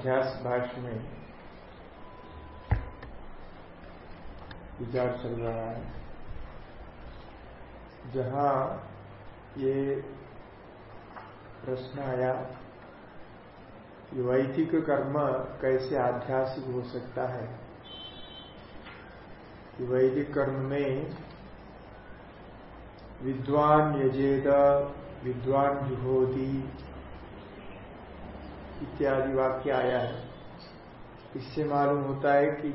अध्यास भाष्य में विचार चल रहा है। जहाँ ये प्रश्न आया वैदिक कर्म कैसे आध्यासिक हो सकता है वैदिक कर्म में विद्वान यजेद, विद्वान जुहोती इत्यादि वाक्य आया है। इससे मालूम होता है कि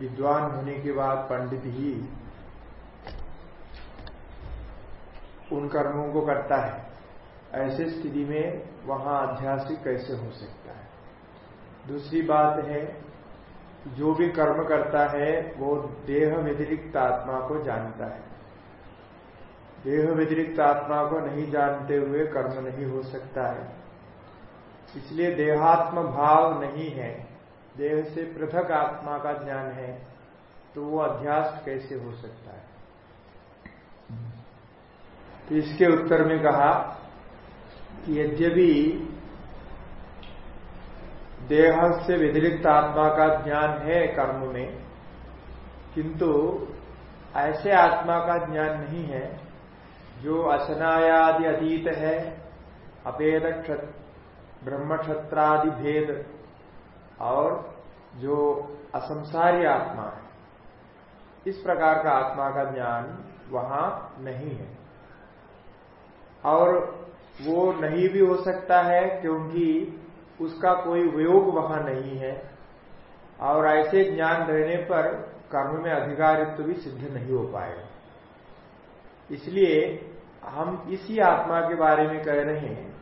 विद्वान होने के बाद पंडित ही उन कर्मों को करता है। ऐसे स्थिति में वहाँ आध्यासिक कैसे हो सकता है? दूसरी बात है, जो भी कर्म करता है, वो देह व्यतिरिक्त आत्मा को जानता है। देह व्यतिरिक्त आत्मा को नहीं जानते हुए कर्म नहीं हो सकता है। इसलिए देहात्म भाव नहीं है। देह से पृथक आत्मा का ज्ञान है तो वो अध्यास कैसे हो सकता है? तो इसके उत्तर में कहा कि यद्यपि देह से व्यतिरिक्त आत्मा का ज्ञान है कर्म में, किंतु ऐसे आत्मा का ज्ञान नहीं है जो असनायादि अतीत है अपेद ब्रह्म क्षत्रादि भेद और जो असंसारी आत्मा है, इस प्रकार का आत्मा का ज्ञान वहाँ नहीं है। और वो नहीं भी हो सकता है क्योंकि उसका कोई वियोग वहाँ नहीं है, और ऐसे ज्ञान रहने पर कर्म में अधिकारित्व भी सिद्ध नहीं हो पाएगा। इसलिए हम इसी आत्मा के बारे में कह रहे हैं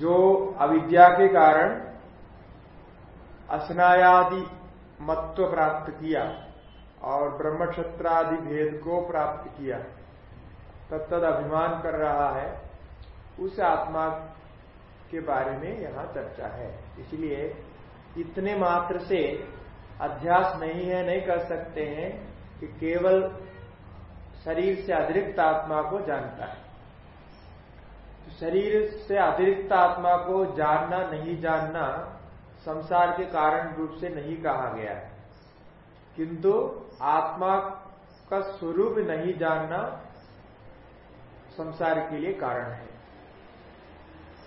जो अविद्या के कारण असनायादि मत्व प्राप्त किया और ब्रह्मक्षत्रादि भेद को प्राप्त किया तत्द अभिमान कर रहा है, उस आत्मा के बारे में यहाँ चर्चा है। इसलिए इतने मात्र से अध्यास नहीं है, नहीं कर सकते हैं कि केवल शरीर से अतिरिक्त आत्मा को जानता है। शरीर से अतिरिक्त आत्मा को जानना, नहीं जानना संसार के कारण रूप से नहीं कहा गया है। किंतु आत्मा का स्वरूप नहीं जानना संसार के लिए कारण है।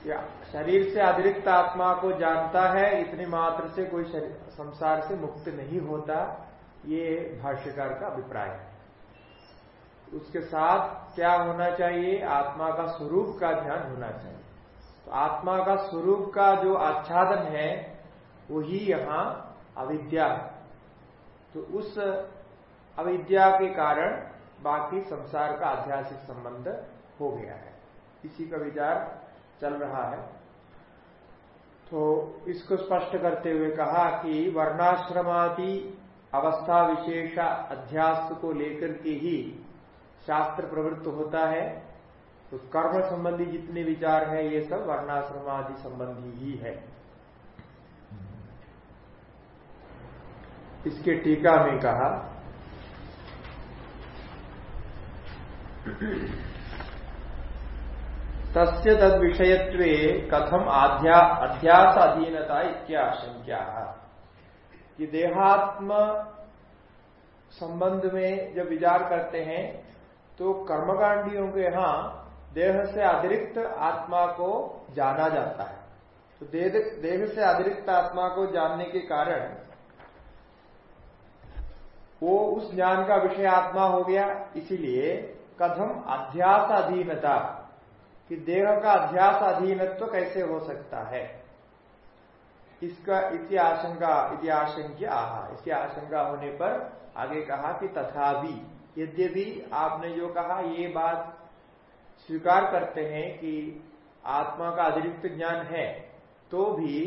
या शरीर से अतिरिक्त आत्मा को जानता है, इतनी मात्र से कोई संसार से मुक्त नहीं होता, ये भाष्यकार का अभिप्राय है। उसके साथ क्या होना चाहिए? आत्मा का स्वरूप का ध्यान होना चाहिए। तो आत्मा का स्वरूप का जो आच्छादन है, वही यहाँ अविद्या तो उस अविद्या के कारण बाकी संसार का आध्यात्मिक संबंध हो गया है। इसी का विचार चल रहा है। तो इसको स्पष्ट करते हुए कहा कि वर्णाश्रमादि अवस्था विशेष अध्यास को लेकर के ही शास्त्र प्रवृत्त होता है तो कर्म संबंधी जितने विचार है, ये सब वर्णाश्रम आदि संबंधी ही है। इसके टीका में कहा, तस्य तद विषयत्व कथम अध्यास अधीनता इत्याशंक्या। कि देहात्म संबंध में जब विचार करते हैं तो कर्मकांडियों के यहाँ देह से अतिरिक्त आत्मा को जाना जाता है। तो देह से अतिरिक्त आत्मा को जानने के कारण वो उस ज्ञान का विषय आत्मा हो गया। इसीलिए कथम अध्यास अधीनता कि देह का अध्यास अधीनत्व तो कैसे हो सकता है? इसका इति आशंका, इति आशंक्य आहा। इसकी आशंका होने पर आगे कहा कि तथापि यद्यपि आपने जो कहा, ये बात स्वीकार करते हैं कि आत्मा का अतिरिक्त ज्ञान है तो भी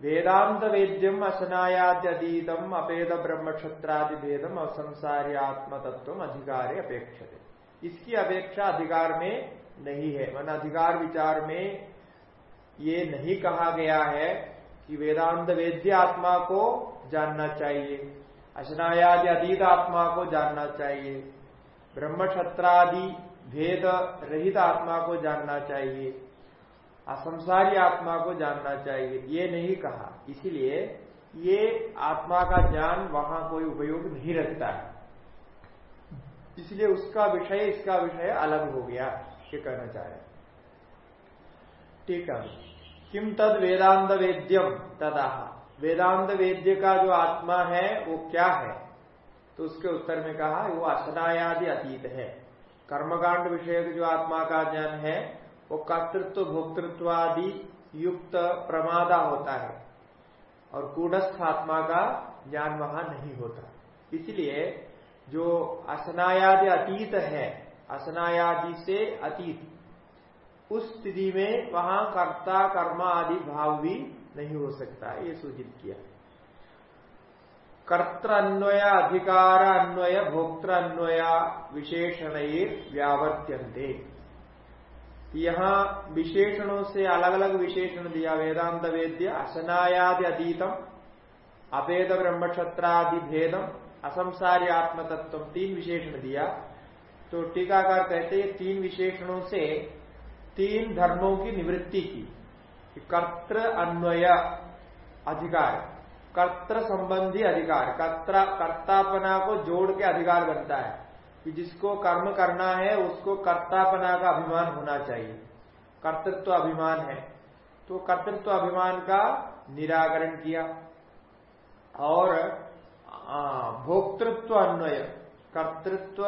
वेदांत वेद्यम असनायाद्यतीतम अपेद ब्रह्म क्षत्रादि भेदम असंसारी आत्म तत्व अधिकार अपेक्षित। इसकी अपेक्षा अधिकार में नहीं है। मन अधिकार विचार में ये नहीं कहा गया है कि वेदांत वेद्य आत्मा को जानना चाहिए। अशनायादि अतीत आत्मा को जानना चाहिए। ब्रह्म क्षत्रादि भेद रहित आत्मा को जानना चाहिए। असंसारी आत्मा को जानना चाहिए। ये नहीं कहा। इसीलिए ये आत्मा का ज्ञान वहाँ कोई उपयोग नहीं रखता है। इसलिए उसका विषय, इसका विषय अलग हो गया, ये कहना चाह रहे ठीक है। किम तद वेदांत वेद्यम तदा वेदांत वेद्य का जो आत्मा है, वो क्या है? तो उसके उत्तर में कहा, वो असनायादि अतीत है। कर्मकांड विषय जो आत्मा का ज्ञान है, वो कर्तृत्व भोक्तृत्व आदि युक्त प्रमादा होता है। और कूढ़स्थ आत्मा का ज्ञान वहाँ नहीं होता। इसलिए जो असनायादि अतीत है असनायादि से अतीत, उस स्थिति में वहाँ कर्ता, कर्मा आदि भाव भी नहीं हो सकता, ये सूचित किया। कर्त्र अन्वय अधिकार अन्वय भोक्तृ अन्वय विशेषण व्यावर्त्यंते यहाँ विशेषणों से अलग अलग विशेषण दिया वेदांत वेद्य असनायादि अतीतम, अभेद ब्रह्मक्षत्रादि भेदम असंसारी आत्म तत्व तीन विशेषण दिया। तो टीकाकार कहते हैं, तीन विशेषणों से तीन धर्मों की निवृत्ति की। कर्त्र अन्वय अधिकार, कर्त्र संबंधी अधिकार कर्ता कर्तापना को जोड़ के अधिकार बनता है कि जिसको कर्म करना है, उसको कर्तापना का अभिमान होना चाहिए। कर्तृत्व तो अभिमान है। तो कर्तृत्व तो अभिमान का निराकरण किया। और भोक्तृत्व अन्वय, कर्तृत्व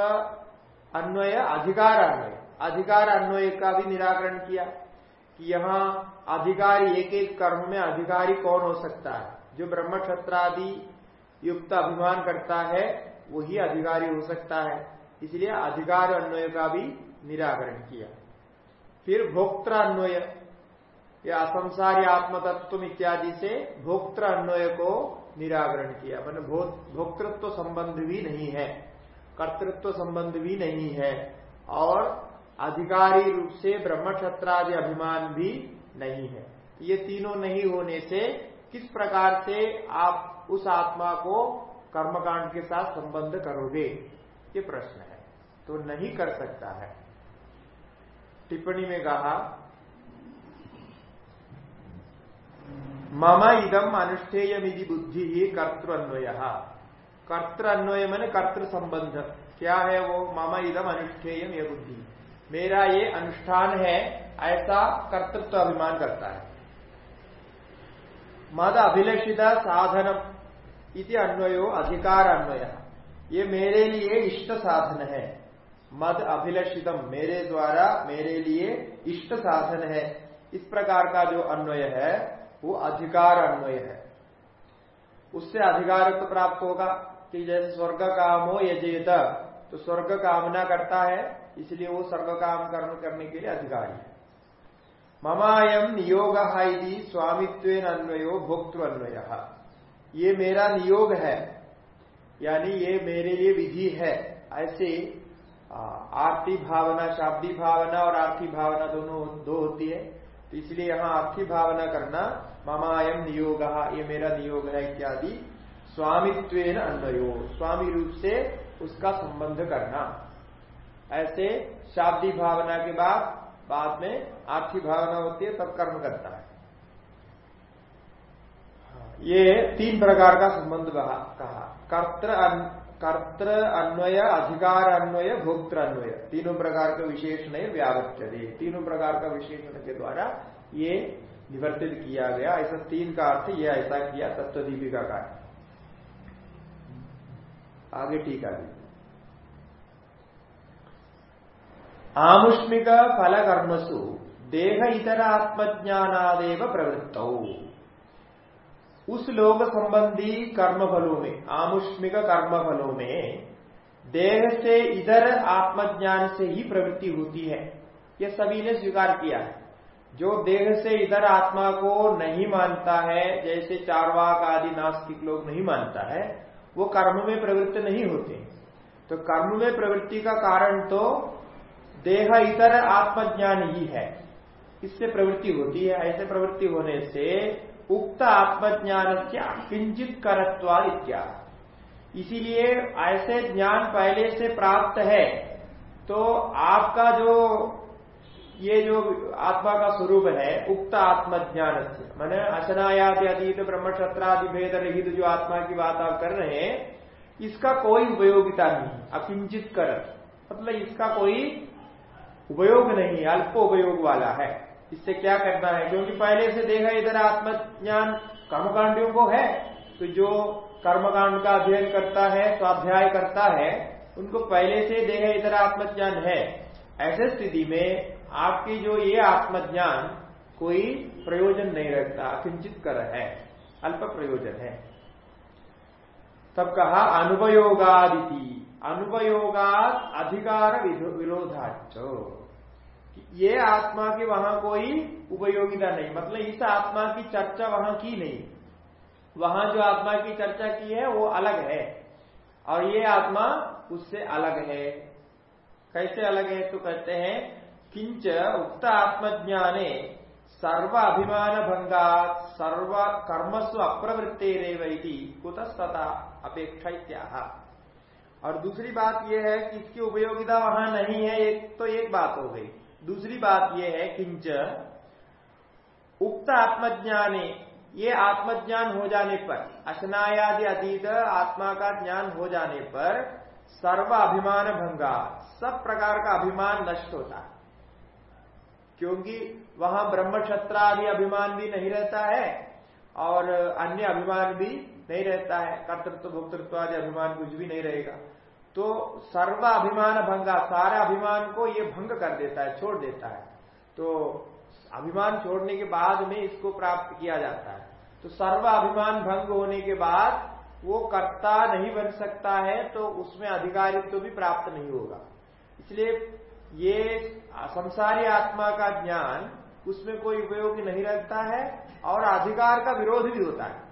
अन्वय अधिकार अन्वय अधिकार अन्वय का भी निराकरण किया कि यहाँ अधिकारी एक एक कर्म में अधिकारी कौन हो सकता है? जो ब्रह्म क्षत्रादि युक्त अभिमान करता है, वही अधिकारी हो सकता है। इसलिए अधिकार अन्वय का भी निराकरण किया। फिर भोक्त्र अन्वय, या असंसारी आत्मतत्व इत्यादि से भोक्त्र अन्वय को निराकरण किया। मैंने भोक्तृत्व संबंध भी नहीं है, कर्तृत्व संबंध भी नहीं है, और अधिकारी रूप से ब्रह्म क्षत्रादि अभिमान भी नहीं है। ये तीनों नहीं होने से किस प्रकार से आप उस आत्मा को कर्मकांड के साथ संबंध करोगे? ये प्रश्न है। तो नहीं कर सकता है। टिप्पणी में कहा, मम इदम अनुष्ठेय बुद्धि ही कर्तृन्वय कर्तृ अन्वय मैंने कर्तृ संबंध। क्या है वो? मामा इदम अनुष्ठेय ये बुद्धि। मेरा ये अनुष्ठान है ऐसा कर्तृत्व अभिमान करता है। मद अभिलषित साधन इति अन्वयो, अधिकार अन्वय। ये मेरे लिए इष्ट साधन है। मद अभिलषितम मेरे द्वारा मेरे लिए इष्ट साधन है। इस प्रकार का जो अन्वय है, वो अधिकार अन्वय है। उससे अधिकार तो प्राप्त होगा कि जैसे स्वर्ग कामो यजेत तो स्वर्ग कामना करता है, इसलिए वो स्वर्ग काम करने के लिए अधिकारी है। ममायम नियोग स्वामित्व अन्वयो भोक्तृ अन्वय ये मेरा नियोग है, यानी ये मेरे लिए विधि है, ऐसे आर्थिक भावना, शाब्दी भावना और आर्थिक भावना दोनों, दो होती है। तो इसलिए यहाँ आर्थिक भावना करना ममायम नियोग, ये मेरा नियोग है इत्यादि स्वामित्व अन्वयो, स्वामी रूप से उसका संबंध करना। ऐसे, शाब्दी भावना के बाद बाद में आर्थी भावना होती है, तब कर्म करता है। ये तीन प्रकार का संबंध कहा। कर्त्र कर्त्र अन्वय, अधिकार अन्वय भोक्त्र अन्वय। तीनों प्रकार का विशेषण व्यावत्य दे तीनों प्रकार का विशेषण के द्वारा ये निवर्तित किया गया। ऐसा तीन का अर्थ ये ऐसा किया तत्व दीपिका का। आगे टीका दी। आमुष्मिक फल कर्मसु देह इतर आत्मज्ञानादेव प्रवृत्त। उस लोक संबंधी कर्म फलों में, आमुष्मिक कर्म फलों में देह से इधर आत्मज्ञान से ही प्रवृत्ति होती है। यह सभी ने स्वीकार किया है। जो देह से इधर आत्मा को नहीं मानता है, जैसे चारवाक आदि नास्तिक लोग नहीं मानता है, वो कर्म में प्रवृत्त नहीं होते। तो कर्म में प्रवृत्ति का कारण तो देह इतर आत्मज्ञान ही है। इससे प्रवृत्ति होती है। ऐसे प्रवृत्ति होने से उक्त आत्मज्ञान से किंचित इत्यादि इसीलिए ऐसे ज्ञान पहले से प्राप्त है तो आपका जो, ये जो आत्मा का स्वरूप है, उक्त आत्मज्ञान से मैंने अशनायादि अतीत ब्रह्म क्षत्रादि भेद रहित जो आत्मा की बात आप कर रहे हैं, इसका कोई उपयोगिता नहीं, अकिंचित कर मतलब इसका कोई उपयोग नहीं, अल्प उपयोग वाला है। इससे क्या करना है? क्योंकि पहले से देखा इधर आत्मज्ञान कर्मकांडियों को है तो जो कर्मकांड का अध्ययन करता है, स्वाध्याय करता है, उनको पहले से देखा इधर आत्मज्ञान है। ऐसे स्थिति में आपकी जो ये आत्मज्ञान, कोई प्रयोजन नहीं रखता किंचित कर है, अल्प प्रयोजन है। तब कहा, अनुपयोगादिति। अनुपयोगात अधिकार विरोधाच ये आत्मा की वहाँ कोई उपयोगिता नहीं। मतलब इस आत्मा की चर्चा वहाँ की नहीं। वहाँ जो आत्मा की चर्चा की है, वो अलग है। और ये आत्मा उससे अलग है। कैसे अलग है? तो कहते हैं, किंच उक्त आत्मज्ञाने सर्व अभिमान भंगा सर्व कर्मस्व अप्रवृत्तेरेवी कुतस्तता अपेक्षा और दूसरी बात यह है कि इसकी उपयोगिता वहाँ नहीं है, एक तो एक बात हो गई। दूसरी बात यह है, किंच, उक्त आत्मज्ञाने, ये आत्मज्ञान हो जाने पर, अशनायादि अतीत आत्मा का ज्ञान हो जाने पर सर्व अभिमान भंगा, सब प्रकार का अभिमान नष्ट होता है। क्योंकि वहाँ ब्रह्म क्षत्रादि अभिमान भी नहीं रहता है और अन्य अभिमान भी नहीं रहता है, कर्तृत्व, भोक्तृत्व आदि अभिमान कुछ भी नहीं रहेगा। तो सर्व अभिमान भंगा सारे अभिमान को ये भंग कर देता है, छोड़ देता है। तो अभिमान छोड़ने के बाद में इसको प्राप्त किया जाता है। तो सर्व अभिमान भंग होने के बाद वो कर्ता नहीं बन सकता है तो उसमें अधिकारित्व तो भी प्राप्त नहीं होगा। इसलिए ये संसारी आत्मा का ज्ञान, उसमें कोई उपयोगी नहीं रहता है और अधिकार का विरोध भी होता है।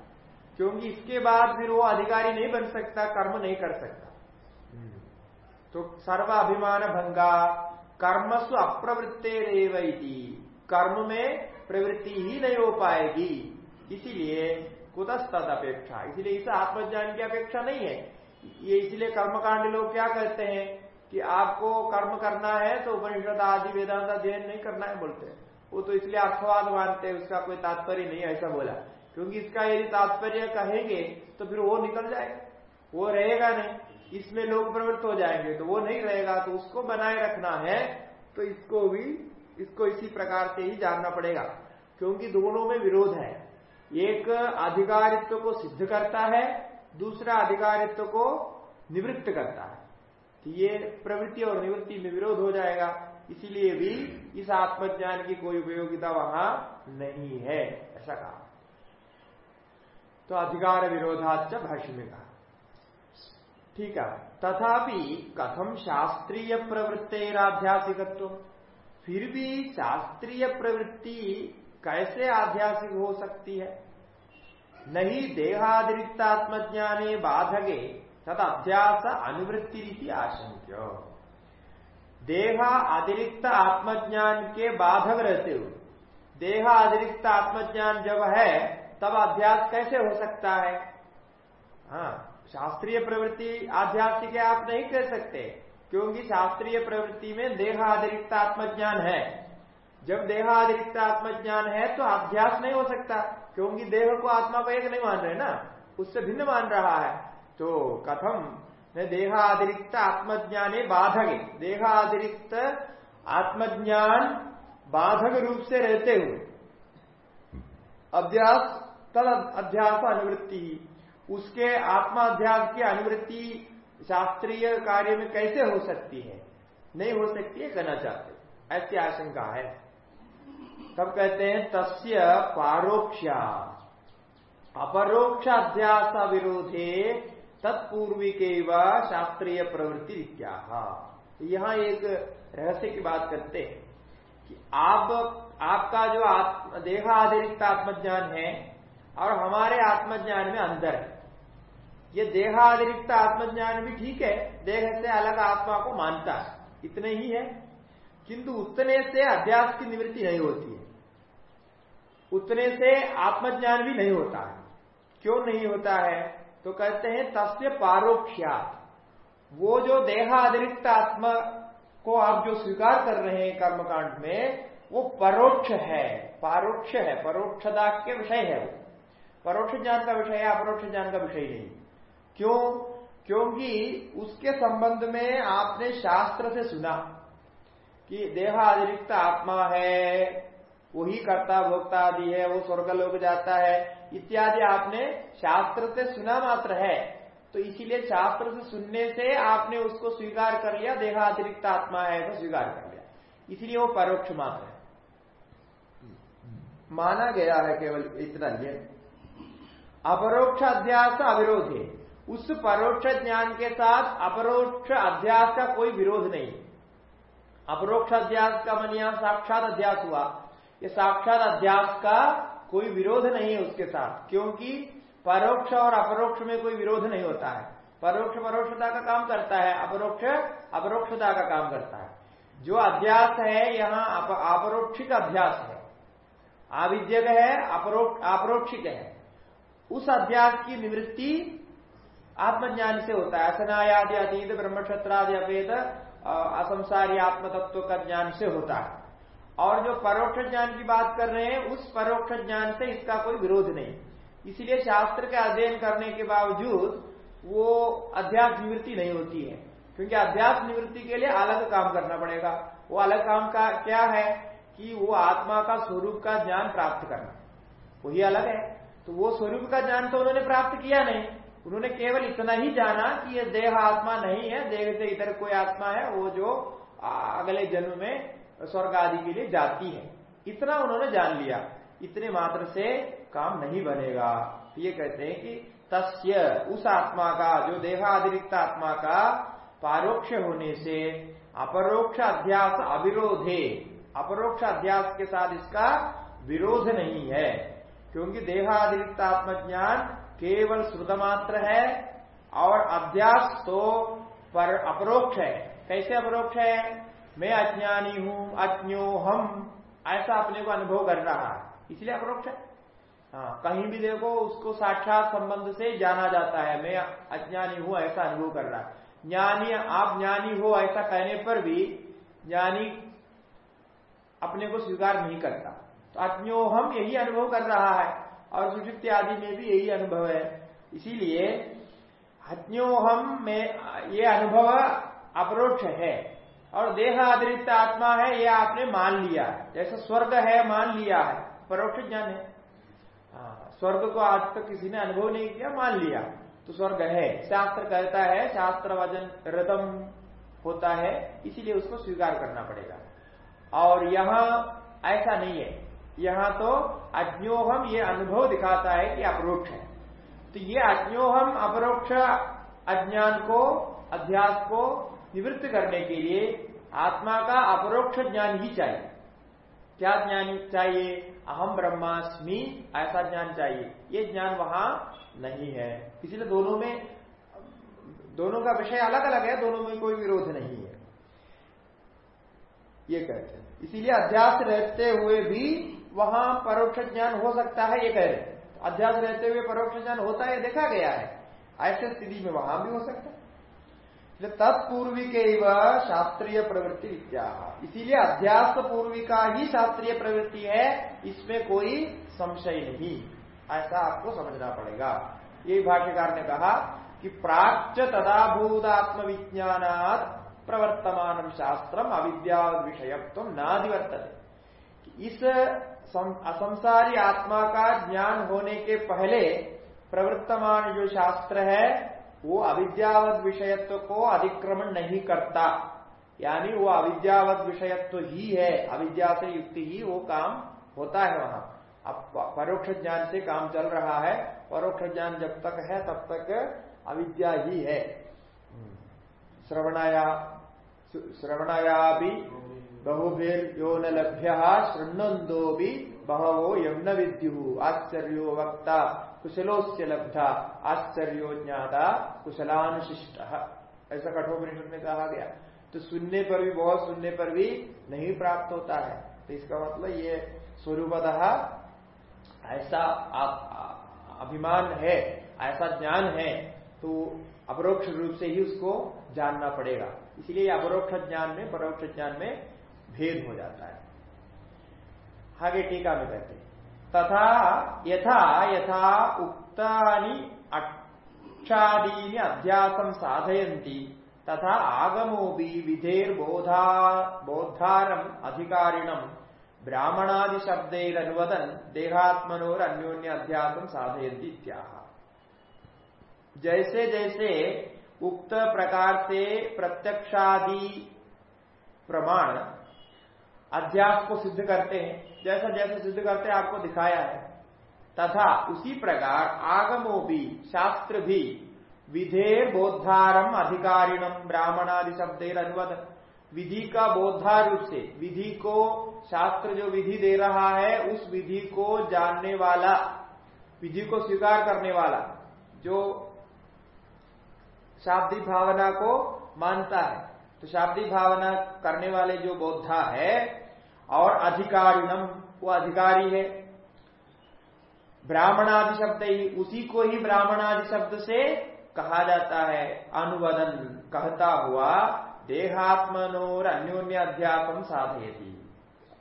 क्योंकि इसके बाद फिर वो अधिकारी नहीं बन सकता, कर्म नहीं कर सकता। तो सर्वाभिमान भंगा कर्मस्व अप्रवृत्ते रेवी कर्म में प्रवृत्ति ही नहीं हो पाएगी। इसीलिए कुतस्तद अपेक्षा इसलिए इसे आत्मज्ञान की अपेक्षा नहीं है। ये इसलिए कर्मकांड लोग क्या कहते हैं कि आपको कर्म करना है तो उपनिषद आदि वेदांत अध्ययन नहीं करना है बोलते हैं। वो तो इसलिए अर्थवाद मानते हैं, उसका कोई तात्पर्य नहीं ऐसा बोला। क्योंकि इसका यदि तात्पर्य कहेंगे तो फिर वो निकल जाएगा। वो रहेगा नहीं। इसमें लोग प्रवृत्त हो जाएँगे तो वो नहीं रहेगा तो उसको बनाए रखना है तो इसको भी, इसको इसी प्रकार से ही जानना पड़ेगा, क्योंकि दोनों में विरोध है। एक अधिकारित्व को सिद्ध करता है, दूसरा अधिकारित्व को निवृत्त करता है। तो ये प्रवृत्ति और निवृत्ति में विरोध हो जाएगा, इसीलिए भी इस आत्मज्ञान की कोई उपयोगिता वहाँ नहीं है, ऐसा कहा। तो अधिकार विरोधाच भाष्य में कहा ठीक है। तथापि कथम शास्त्रीय प्रवृत्तिराध्यासिकत्व फिर भी शास्त्रीय प्रवृत्ति कैसे आध्यासिक हो सकती है? नहीं देहातिरिक्त आत्मज्ञाने बाधगे तद अध्यास अनुवृत्ति रीति आशंक्य। देह अतिरिक्त आत्मज्ञान के बाधक रहते हुए, देह अतिरिक्त आत्मज्ञान जब है, तब अध्यास कैसे हो सकता है? हाँ शास्त्रीय प्रवृत्ति आध्यात्मिक आप नहीं कह सकते, क्योंकि शास्त्रीय प्रवृत्ति में देह अतिरिक्त आत्मज्ञान है। जब देह अतिरिक्त आत्मज्ञान है तो अध्यास नहीं हो सकता, क्योंकि देह को आत्मा को एक नहीं मान रहे ना, उससे भिन्न मान रहा है। तो कथम देहातिरिक्त आत्मज्ञान बाधक। देहातिरिक्त आत्मज्ञान बाधक रूप से रहते हुए। अभ्यास तद अध्यास अनुवृत्ति उसके आत्माध्यास की अनुवृत्ति शास्त्रीय कार्य में कैसे हो सकती है? नहीं हो सकती है कहना चाहते ऐसी आशंका है। तब कहते हैं, तस्य पारोक्षा अपरोक्ष अध्यास विरोधे तत्पूर्विक शास्त्रीय प्रवृत्ति विद्या यहाँ एक रहस्य की बात करते हैं कि आप, आपका जो आत्म, देहाधिरिक्त आत्मज्ञान है और हमारे आत्मज्ञान में अंदर है। ये देहाधिरिक्त आत्मज्ञान भी ठीक है, देह से अलग आत्मा को मानता है, इतने ही है। किंतु उतने से अध्यास की निवृत्ति नहीं होती है। उतने से आत्मज्ञान भी नहीं होता है। क्यों नहीं होता है? तो कहते हैं, तस्य पारोक्षा वो जो देहातिरिक्त आत्मा को आप जो स्वीकार कर रहे हैं कर्मकांड में, वो परोक्ष है, पारोक्ष है, परोक्षता के विषय है वो। परोक्ष ज्ञान का विषय है, अपरोक्ष ज्ञान का विषय नहीं। क्यों? क्योंकि उसके संबंध में आपने शास्त्र से सुना कि देहातिरिक्त आत्मा है, वही कर्ता भोक्ता आदि है, वो स्वर्ग लोग जाता है, इत्यादि आपने शास्त्र से सुना मात्र है। तो इसीलिए शास्त्र से सुनने से आपने उसको स्वीकार कर लिया देहातिरिक्त आत्मा है तो स्वीकार कर लिया। इसलिए वो परोक्ष मात्र है। माना गया है केवल इतना ही अपरोक्ष अध्यास अविरोध। है उस परोक्ष ज्ञान के साथ अपरोक्ष अध्यास का कोई विरोध नहीं। अपरोक्ष अध्यास का मन यहाँ साक्षात अध्यास हुआ। ये साक्षात अध्यास का कोई विरोध नहीं है उसके साथ, क्योंकि परोक्ष और अपरोक्ष में कोई विरोध नहीं होता है। परोक्ष परोक्षता का काम करता है, अपरोक्ष अपरोक्षता का काम करता है। जो अध्यास है, यहाँ अपरोक्षिक अभ्यास है। आविद्यक है अपरोक्षिक है। उस अध्यास की निवृत्ति आत्मज्ञान से होता है, असनायादि, अतीत, ब्रह्मक्षत्रादि अभेद असंसारी आत्म तत्व का ज्ञान से होता है। और जो परोक्ष ज्ञान की बात कर रहे हैं, उस परोक्ष ज्ञान से इसका कोई विरोध नहीं। इसलिए शास्त्र का अध्ययन करने के बावजूद वो अध्यास निवृत्ति नहीं होती है, क्योंकि अध्यास निवृत्ति के लिए अलग काम करना पड़ेगा। वो अलग काम का क्या है कि वो आत्मा का स्वरूप का ज्ञान प्राप्त करना। वही अलग है। तो वो स्वरूप का ज्ञान तो उन्होंने प्राप्त किया नहीं। उन्होंने केवल इतना ही जाना कि ये देह आत्मा नहीं है, देह से इधर कोई आत्मा है, वो जो अगले जन्म में स्वर्ग आदि के लिए जाती है। इतना उन्होंने जान लिया। इतने मात्र से काम नहीं बनेगा। तो ये कहते हैं कि तस्य, उस आत्मा का, जो देहातिरिक्त आत्मा का पारोक्ष होने से अपरोक्ष अध्यास अविरोधे, अपरोक्ष अध्यास के साथ इसका विरोध नहीं है। क्योंकि देहातिरिक्त आत्मज्ञान केवल श्रुत मात्र है और अभ्यास तो पर अपरोक्ष है। कैसे अपरोक्ष है? मैं अज्ञानी हूँ अज्ञो हम ऐसा अपने को अनुभव कर रहा है। इसलिए अपरोक्ष है। हाँ कहीं भी देखो, उसको साक्षात संबंध से जाना जाता है। मैं अज्ञानी हूँ, ऐसा अनुभव कर रहा है। ज्ञानी, आप ज्ञानी हो, ऐसा कहने पर भी ज्ञानी अपने को स्वीकार नहीं करता। तो अज्ञो हम यही अनुभव कर रहा है। और सुषुप्ति आदि में भी यही अनुभव है। इसीलिए अज्ञो हम में ये अनुभव अपरोक्ष है। और देह आधारित आत्मा है ये आपने मान लिया। है जैसे स्वर्ग है मान लिया है। परोक्ष ज्ञान है। हाँ, स्वर्ग को आज तक किसी ने अनुभव नहीं किया मान लिया। तो स्वर्ग है। शास्त्र कहता है शास्त्र वज़न रतम होता है इसीलिए उसको स्वीकार करना पड़ेगा। और यहाँ ऐसा नहीं है। यहाँ तो अज्ञोहम ये अनुभव दिखाता है कि अपरोक्ष है। तो ये अज्ञोहम अपरोक्ष अज्ञान को, अध्यास को निवृत्त करने के लिए आत्मा का अपरोक्ष ज्ञान ही चाहिए। क्या ज्ञान चाहिए? अहम ब्रह्मास्मि, ऐसा ज्ञान चाहिए। ये ज्ञान वहाँ नहीं है। इसीलिए दोनों में, दोनों का विषय अलग अलग है, दोनों में कोई विरोध नहीं है। ये कहते हैं। इसीलिए अध्यास रहते हुए भी वहाँ परोक्ष ज्ञान हो सकता है, ये कह रहे अध्यास रहते हुए परोक्ष ज्ञान होता है देखा गया है। ऐसे स्थिति में वहाँ भी हो सकता है। तत्पूर्विक शास्त्रीय प्रवृत्ति विद्या। इसीलिए अध्यास पूर्विका ही शास्त्रीय प्रवृत्ति है, इसमें कोई संशय नहीं। ऐसा आपको समझना पड़ेगा। यही भाष्यकार ने कहा कि प्राच्य तदाभूतात्म विज्ञानात प्रवर्तमान शास्त्रम अविद्या विषयत्व नादिवर्तते इस असंसारी आत्मा का ज्ञान होने के पहले प्रवर्तमान जो शास्त्र है, वो अविद्यावत विषयत्व को अतिक्रमण नहीं करता। यानी वो अविद्यावत विषयत्व ही है, अविद्या से युक्ति ही वो काम होता है वहाँ। अब परोक्ष ज्ञान से काम चल रहा है, परोक्ष ज्ञान जब तक है, तब तक अविद्या ही है। श्रवणाया श्रवणाया भी बहुभिर यो न लभ्य शृण्वंदो भी बहवो यम विद्यु। आश्चर्यो वक्ता कुशलोस्य लब्धा, आश्चर्यो ज्ञाता, कुशलानुशिष्ट। ऐसा कठोपनिषद में कहा गया। तो सुनने पर भी, बहुत सुनने पर भी नहीं प्राप्त होता है। तो इसका मतलब ये स्वरूपतः ऐसा अभिमान है, ऐसा ज्ञान है तो अपरोक्ष रूप से ही उसको जानना पड़ेगा। इसलिए अपरोक्ष ज्ञान में, परोक्ष ज्ञान में भेद हो जाता है। आगे टीका में कहते तथा यथा यथा उक्तानि अक्षादीनि अध्यासम साधयन्ति, तथा आगमो भी विधेर्बोधा बोद्धारम अधिकारिणम ब्राह्मणादि शब्देरनुवदन देहात्मनोर अन्योन्य अध्यासम साधयन्ति इत्याह। जैसे जैसे उक्त प्रकार से प्रत्यक्षादि प्रमाण अध्यास को सिद्ध करते हैं। जैसा जैसा सिद्ध करते हैं, आपको दिखाया है। तथा उसी प्रकार आगमो भी, शास्त्र भी विधेर बोद्धारम अधिकारिणम, ब्राह्मणादि शब्देर अनुवद विधि का बोधा रूप से, विधि को शास्त्र जो विधि दे रहा है, उस विधि को जानने वाला, विधि को स्वीकार करने वाला, जो शाब्दी भावना को मानता है। तो शाब्दिक भावना करने वाले जो बौद्धा है और अधिकारिणम, वो अधिकारी है। ब्राह्मणादि शब्द ही, उसी को ही ब्राह्मणादि शब्द से कहा जाता है। अनुवदन, कहता हुआ देहात्मनोर अन्योन्य अध्यापन साधयती।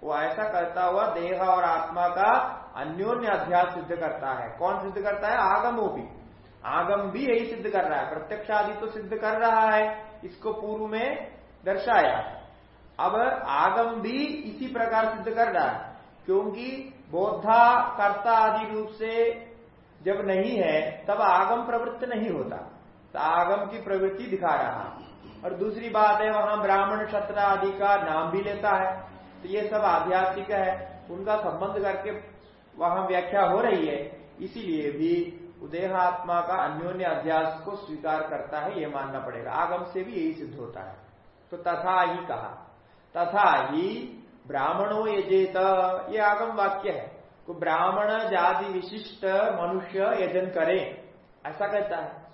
वो ऐसा करता हुआ, देह और आत्मा का अन्योन्य अध्यास सिद्ध करता है। कौन सिद्ध करता है? आगमो भी। आगम भी यही सिद्ध कर रहा है। प्रत्यक्ष आदि तो सिद्ध कर रहा है। इसको पूर्व में दर्शाया। अब आगम भी इसी प्रकार सिद्ध कर रहा है, क्योंकि बौद्धा, कर्ता आदि रूप से जब नहीं है, तब आगम प्रवृत्त नहीं होता। तो आगम की प्रवृत्ति दिखा रहा और दूसरी बात है, वहाँ ब्राह्मण क्षत्र आदि का नाम भी लेता है। तो ये सब आध्यात्मिक है, उनका संबंध करके वहाँ व्याख्या हो रही है। इसीलिए भी उदेहात्मा का अन्योन्य अध्यास को स्वीकार करता है, ये मानना पड़ेगा। आगम से भी यही सिद्ध होता है। तो तथा ही कहा। तथा ही ब्राह्मणों यजेत। ये आगम वाक्य है। तो ब्राह्मण जाति विशिष्ट मनुष्य यजन करे, ऐसा कहता है।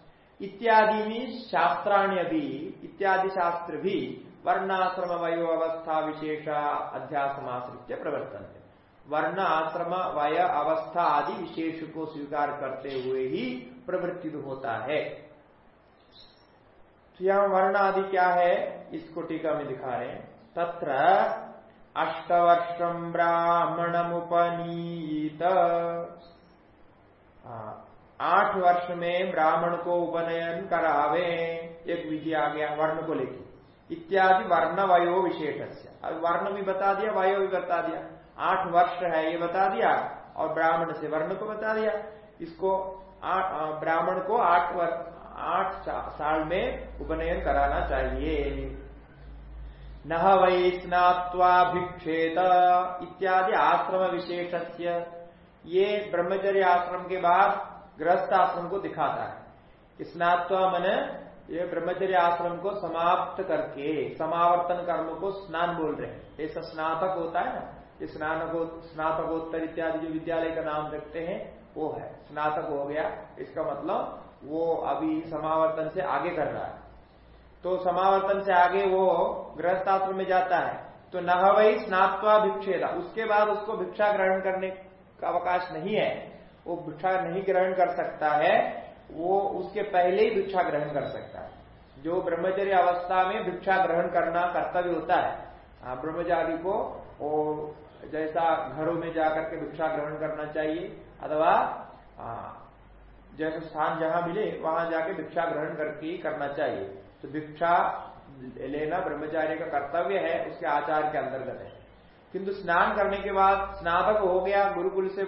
इत्यादि में शास्त्राण्य भी इत्यादि शास्त्र भी वर्णाश्रम वयो अवस्था विशेष अध्यासमाश्रित प्रवर्तन है वर्ण आश्रम वय, अवस्था आदि विशेष को स्वीकार करते हुए ही प्रवृत्ति होता है। तो यहाँ वर्ण आदि क्या है? इसको टीका में दिखा रहे हैं। तत्र अष्टवर्षम ब्राह्मणमुपनीत। आठ वर्ष में ब्राह्मण को उपनयन करावे, एक विधि आ गया वर्ण को लेके। इत्यादि वर्ण वयो विशेष अब वर्ण भी बता दिया, वयो भी बता दिया। आठ वर्ष है, ये बता दिया। और ब्राह्मण से वर्ण को बता दिया। इसको ब्राह्मण को आठ वर्ष आठ साल में उपनयन कराना चाहिए। न वै स्नात्वाभिक्षेत इत्यादि आश्रम विशेष ये ब्रह्मचर्य आश्रम के बाद गृहस्थ आश्रम को दिखाता है। स्नात्वा मन ये ब्रह्मचर्य आश्रम को समाप्त करके, समावर्तन कर्म को स्नान बोल रहे हैं। ऐसा स्नातक होता है ना? ये स्नानको, स्नातकोत्तर इत्यादि जो विद्यालय का नाम रखते हैं, वो है। स्नातक हो गया। इसका मतलब वो अभी समावर्तन से आगे कर रहा है। तो समावर्तन से आगे वो गृहस्थाश्रम में जाता है। तो न वही स्नात्वा भिक्षेदा उसके बाद उसको भिक्षा ग्रहण करने का अवकाश नहीं है। वो भिक्षा नहीं ग्रहण कर सकता है। वो उसके पहले ही भिक्षा ग्रहण कर सकता है। जो ब्रह्मचर्य अवस्था में भिक्षा ग्रहण करना कर्तव्य होता है। हाँ, ब्रह्मचारी को वो जैसा घरों में जाकर के भिक्षा ग्रहण करना चाहिए। अथवा हाँ, जैसे स्थान जहाँ मिले वहाँ जाके भिक्षा ग्रहण करके करना चाहिए। तो भिक्षा लेना ब्रह्मचार्य का कर्तव्य है, उसके आचार के अंतर्गत है। किंतु स्नान करने के बाद स्नातक हो गया, गुरुकुल से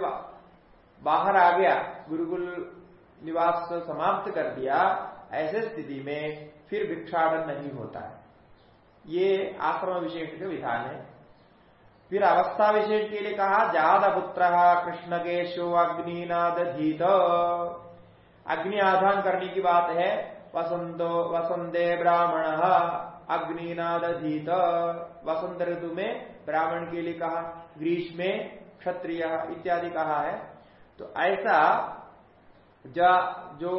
बाहर आ गया, गुरुकुल निवास समाप्त कर दिया, ऐसे स्थिति में फिर भिक्षाटन नहीं होता है। ये आश्रम विशेष के विधान है। फिर अवस्था विशेष के लिए कहा, जाद पुत्र कृष्ण केशो अग्निनाद धीत अग्नि आधान करने की बात है वसंतो वसंदे ब्राह्मण अग्निनाद धीत वसंत ऋतु में ब्राह्मण के लिए कहा, ग्रीष्म में क्षत्रिय इत्यादि कहा है। तो ऐसा जो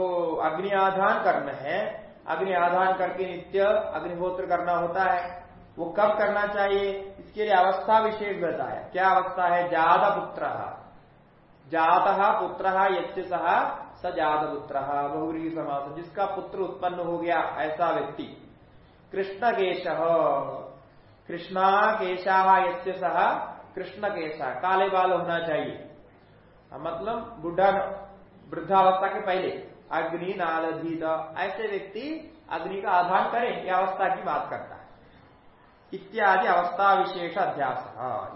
अग्नि आधान कर्म है, अग्नि आधान करके नित्य अग्निहोत्र करना होता है, वो कब करना चाहिए? इसके लिए अवस्था विशेष बताया क्या अवस्था है? जात पुत्र जात पुत्र यज्ञ सह स जात पुत्र बहुरी समास, जिसका पुत्र उत्पन्न हो गया ऐसा व्यक्ति। कृष्ण केश कृष्णा केशा यज्ञ सह कृष्ण केशा काले बाल होना चाहिए। मतलब बुढ़ा वृद्धावस्था के पहले। अग्नि नालधीत ऐसे व्यक्ति अग्नि का आधान करें यह अवस्था की बात करता है। इत्यादि अवस्था विशेष अध्यास।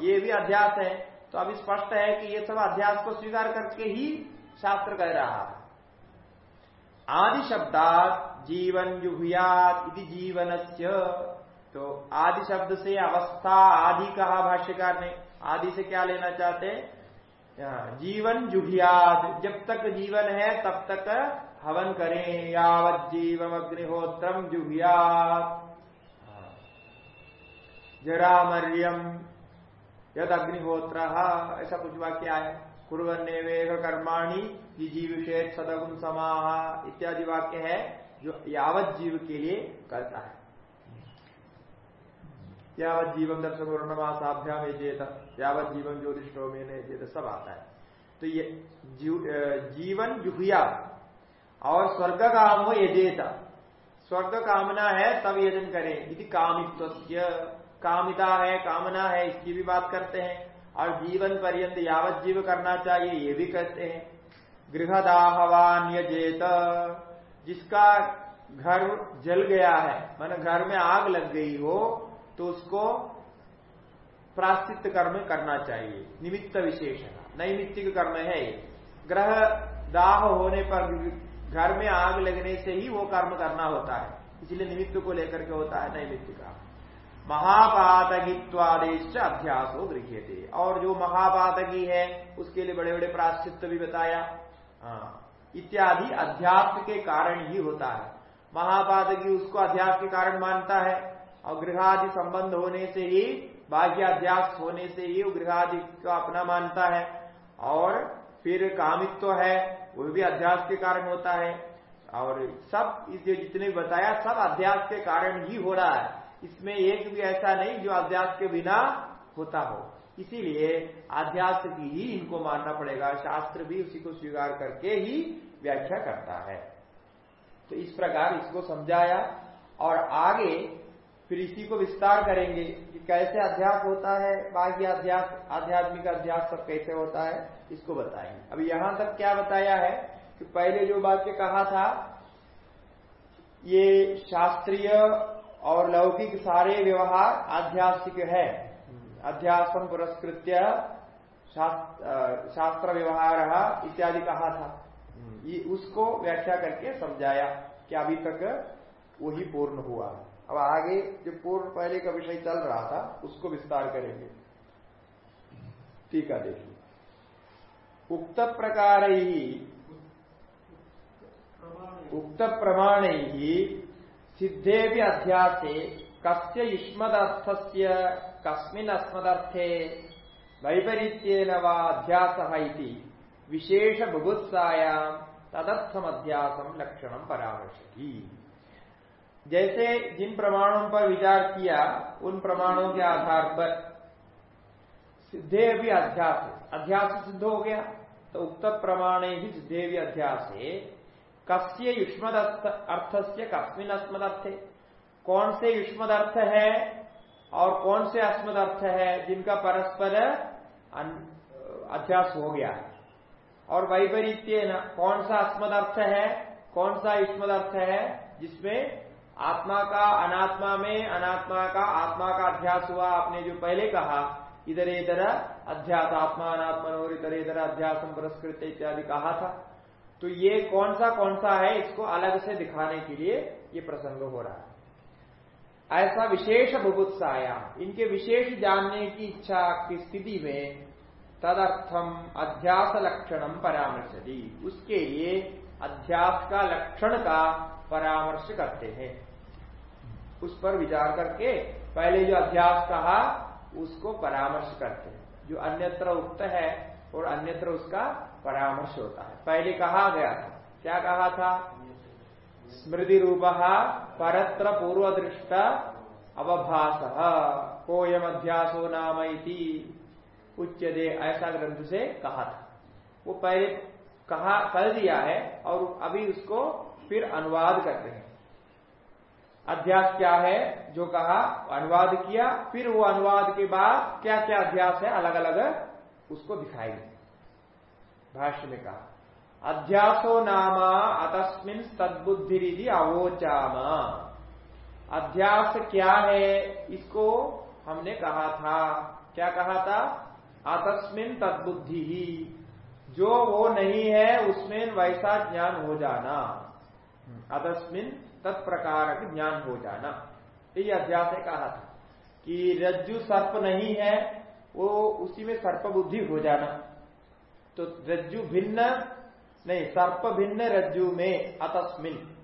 ये भी अध्यास है। तो अभी स्पष्ट है कि ये सब अध्यास को स्वीकार करके ही शास्त्र कह रहा है। आदि शब्दात जीवन जुहुयात जीवन तो आदि शब्द से अवस्था आदि कहा भाष्यकार ने। आदि से क्या लेना चाहते? जीवन जुहियाद जब तक जीवन है, तब तक हवन करें। यावत जीवम अग्निहोत्रम जुहियात जरामर्यम यद अग्निहोत्र ऐसा कुछ वाक्य है कुरन्ने वेग कर्माणी जीविषेत सदगुण समाह इत्यादि वाक्य है, जो यावत जीव के लिए करता है। यावत जीवन दर्शन वर्णमासाभ्याम जेत यावत जीवन ज्योतिषो में जेत सब आता है। तो ये जीवन जुहिया, और स्वर्ग काम हो यजेत। स्वर्ग कामना है, तब यजन करें। यदि कामित्व कामिता है, कामना है, इसकी भी बात करते हैं। और जीवन पर्यंत यावत जीव करना चाहिए, ये भी कहते हैं। गृहदाहवान यजेत, जिसका घर जल गया है, मान घर में आग लग गई हो तो उसको प्राश्चित कर्म करना चाहिए, निमित्त विशेष नैमित्तिक कर्म है ग्रह दाह होने पर घर में आग लगने से ही वो कर्म करना होता है। इसलिए निमित्त को लेकर के होता है नैमित्तिका महापातकित्वादेश अध्यास हो गृह्य थे और जो महापातकी है उसके लिए बड़े बड़े प्राश्चित भी बताया। हाँ, इत्यादि अध्यास के कारण ही होता है। महापातकी उसको अध्यास के कारण मानता है। और गृहादि संबंध होने से ही बाह्य अध्यास होने से ही वो गृहादि का अपना मानता है। और फिर कामित्व तो है वो भी अध्यास के कारण होता है। और सब जितने बताया सब अध्यास के कारण ही हो रहा है। इसमें एक भी ऐसा नहीं जो अध्यास के बिना होता हो। इसीलिए अध्यास की ही इनको मानना पड़ेगा। शास्त्र भी उसी को स्वीकार करके ही व्याख्या करता है। तो इस प्रकार इसको समझाया और आगे फिर इसी को विस्तार करेंगे कि कैसे अध्यास होता है, बाह्य अध्यास आध्यात्मिक अध्यास सब कैसे होता है, इसको बताएँगे। अब यहाँ तक क्या बताया है कि पहले जो वाक्य कहा था, ये शास्त्रीय और लौकिक सारे व्यवहार आध्यात्मिक है। अध्यासम पुरस्कृत्य शास्त्र व्यवहार इत्यादि कहा था। ये उसको व्याख्या करके समझाया कि अभी तक वही पूर्ण हुआ। अब आगे जो पूर्ण पहले का विषय चल रहा था उसको विस्तार करेंगे। टीका देखिए। उक्त प्रकार ही उक्त प्रमाण ही सिद्धे भी अध्यासे कस्य युष्मदर्थ से कस्मिन अस्मदर्थे वैपरीत्येन वा विशेष बुभुत्सायाम तदर्थम अध्यासम लक्षणम परामर्शति। जैसे जिन प्रमाणों पर विचार किया, उन प्रमाणों के आधार पर सिद्धे भी अध्यास। अध्यास सिद्ध हो गया तो उक्त प्रमाण ही सिद्धे भी अध्यास। कस्य युष्मद अर्थ से कस्मिन अस्मद अर्थ कौन से युष्मद अर्थ है और कौन से अस्मद अर्थ है, जिनका परस्पर अध्यास हो गया है। और वैपरीत्य कौन सा अस्मद अर्थ है, कौन सा युष्मद अर्थ है, जिसमें आत्मा का, अनात्मा में अनात्मा का, आत्मा का अध्यास हुआ, आपने जो पहले कहा इधर इधर अध्यास आत्मा अनात्मा और इधर इधर अध्यास, पुरस्कृत इत्यादि कहा था। तो ये कौन सा कौन सा है इसको अलग से दिखाने के लिए ये प्रसंग हो रहा है। ऐसा विशेष बुभुत्साया इनके विशेष जानने की इच्छा की स्थिति में तदर्थम अध्यास लक्षणम परामर्शदी उसके लिए अध्यास का लक्षण का परामर्श करते हैं। उस पर विचार करके पहले जो अध्यास कहा, उसको परामर्श करते हैं। जो अन्यत्र उक्त है और अन्यत्र उसका परामर्श होता है। पहले कहा गया था। क्या कहा था? स्मृति रूप परत्र पूर्व दृष्ट अवभास। कोयम अध्यासो नाम उच्च दे ऐसा ग्रंथ से कहा था। वो पहले कहा, कर दिया है और अभी उसको फिर अनुवाद करते हैं। अध्यास क्या है? जो कहा, अनुवाद किया, फिर वो अनुवाद के बाद क्या क्या अध्यास है? अलग अलग उसको दिखाएँगे। भाष्य में कहा, अध्यासो नामा अतस्मिन तदबुद्धि अवोचामा। अध्यास क्या है, इसको हमने कहा था। क्या कहा था? अतस्मिन तदबुद्धि। ही जो वो नहीं है, उसमें वैसा ज्ञान हो जाना। अतस्मिन तत्प्रकार ज्ञान हो जाना। ये अध्यास कहा था कि रज्जु सर्प नहीं है वो उसी में सर्प बुद्धि हो जाना। तो रज्जु भिन्न, नहीं सर्प भिन्न रज्जु में अतस्मिन।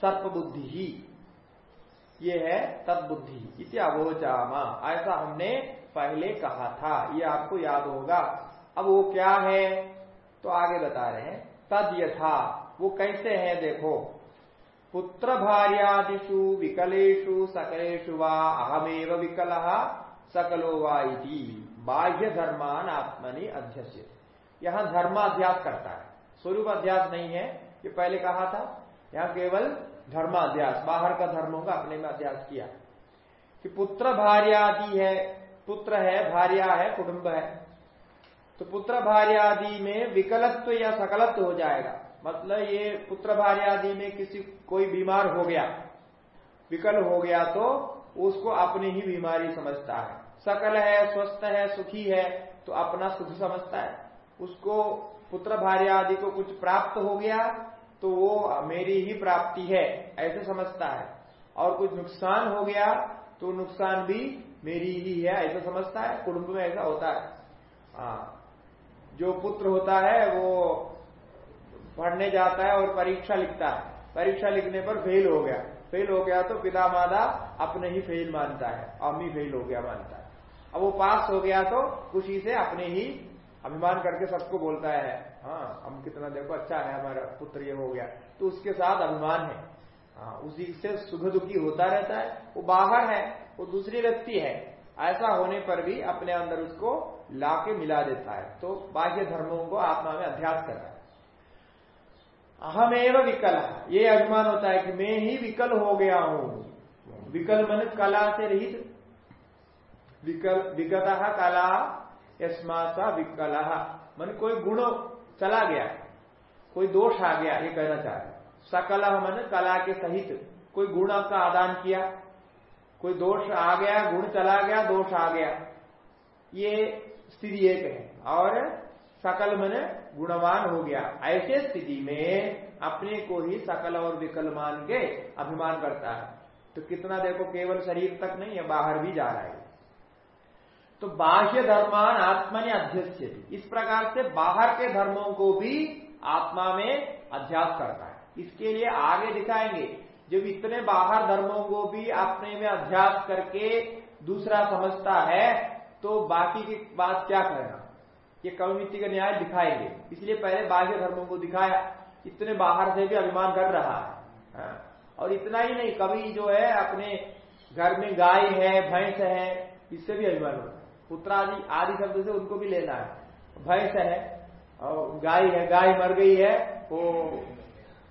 सर्प बुद्धि ही। ये है तदबुद्धि इति अवोचामा। ऐसा हमने पहले कहा था, ये आपको याद होगा। अब वो क्या है? तो आगे बता रहे हैं। तद यथा, वो कैसे है देखो। पुत्र भार्यादिषु विकलेशु सकलेषु वा अहमेव विकल सकलो वा बाह्य धर्मान आत्मनि अध्यक्ष यहाँ धर्माध्यास करता है। स्वरूप अध्यास नहीं है, ये पहले कहा था। यहाँ केवल धर्माध्यास बाहर का धर्मों का अपने में अध्यास किया। कि पुत्र भार्यादि है, पुत्र है, भार्या है, कुटुंब है। तो पुत्र भार्यादि में विकलत्व या सकलत्व हो जाएगा। मतलब ये पुत्र भार्य आदि में किसी, कोई बीमार हो गया, विकल हो गया तो उसको अपनी ही बीमारी समझता है। सकल है, स्वस्थ है, सुखी है तो अपना सुख समझता है। उसको पुत्र भार्य आदि को कुछ प्राप्त हो गया तो वो मेरी ही प्राप्ति है, ऐसे समझता है। और कुछ नुकसान हो गया तो नुकसान भी मेरी ही है, ऐसा समझता है। कुटुंब में ऐसा होता है। हाँ। जो पुत्र होता है, वो पढ़ने जाता है और परीक्षा लिखता है। परीक्षा लिखने पर फेल हो गया। फेल हो गया तो पिता माता अपने ही फेल मानता है, अम्मी फेल हो गया मानता है। अब वो पास हो गया तो खुशी से अपने ही अभिमान करके सबको बोलता है हाँ हम कितना देखो अच्छा है, हमारा पुत्र ये हो गया। तो उसके साथ अभिमान है। हाँ उसी से सुख दुखी होता रहता है। वो बाहर है, वो दूसरी व्यक्ति है। ऐसा होने पर भी अपने अंदर उसको लाके मिला देता है। तो बाह्य धर्मों को आत्मा में अध्यास कर रहा है। अहमेव विकल। ये अभिमान होता है कि मैं ही विकल हो गया हूँ। विकल मन कला से रहित विगत कला यस्मासा विकल। मन कोई गुण चला गया, कोई दोष आ गया, ये कहना चाह रहे सकल मन कला के सहित कोई गुण का आदान किया, कोई दोष आ गया, गुण चला गया, दोष आ गया। ये स्थिति एक है। और सकल मन गुणवान हो गया। ऐसे स्थिति में अपने को ही सकल और विकल मान के अभिमान करता है। तो कितना देखो, केवल शरीर तक नहीं है बाहर भी जा रहा है। तो बाह्य धर्मान आत्मा ने अध्यक्ष इस प्रकार से बाहर के धर्मों को भी आत्मा में अध्यास करता है। इसके लिए आगे दिखाएँगे, जब इतने बाहर धर्मों को भी अपने में अध्यास करके दूसरा समझता है तो बाकी की बात क्या करना ये कविमिति का न्याय दिखाएँगे। इसलिए पहले बाह्य धर्मों को दिखाया। इतने बाहर से भी अभिमान कर रहा है। हाँ। और इतना ही नहीं कभी जो है, अपने घर में गाय है, भैंस है, इससे भी अभिमान होता है पुत्र आदि शब्द से उनको भी लेना है। भैंस है, और गाय है, गाय मर गई है, वो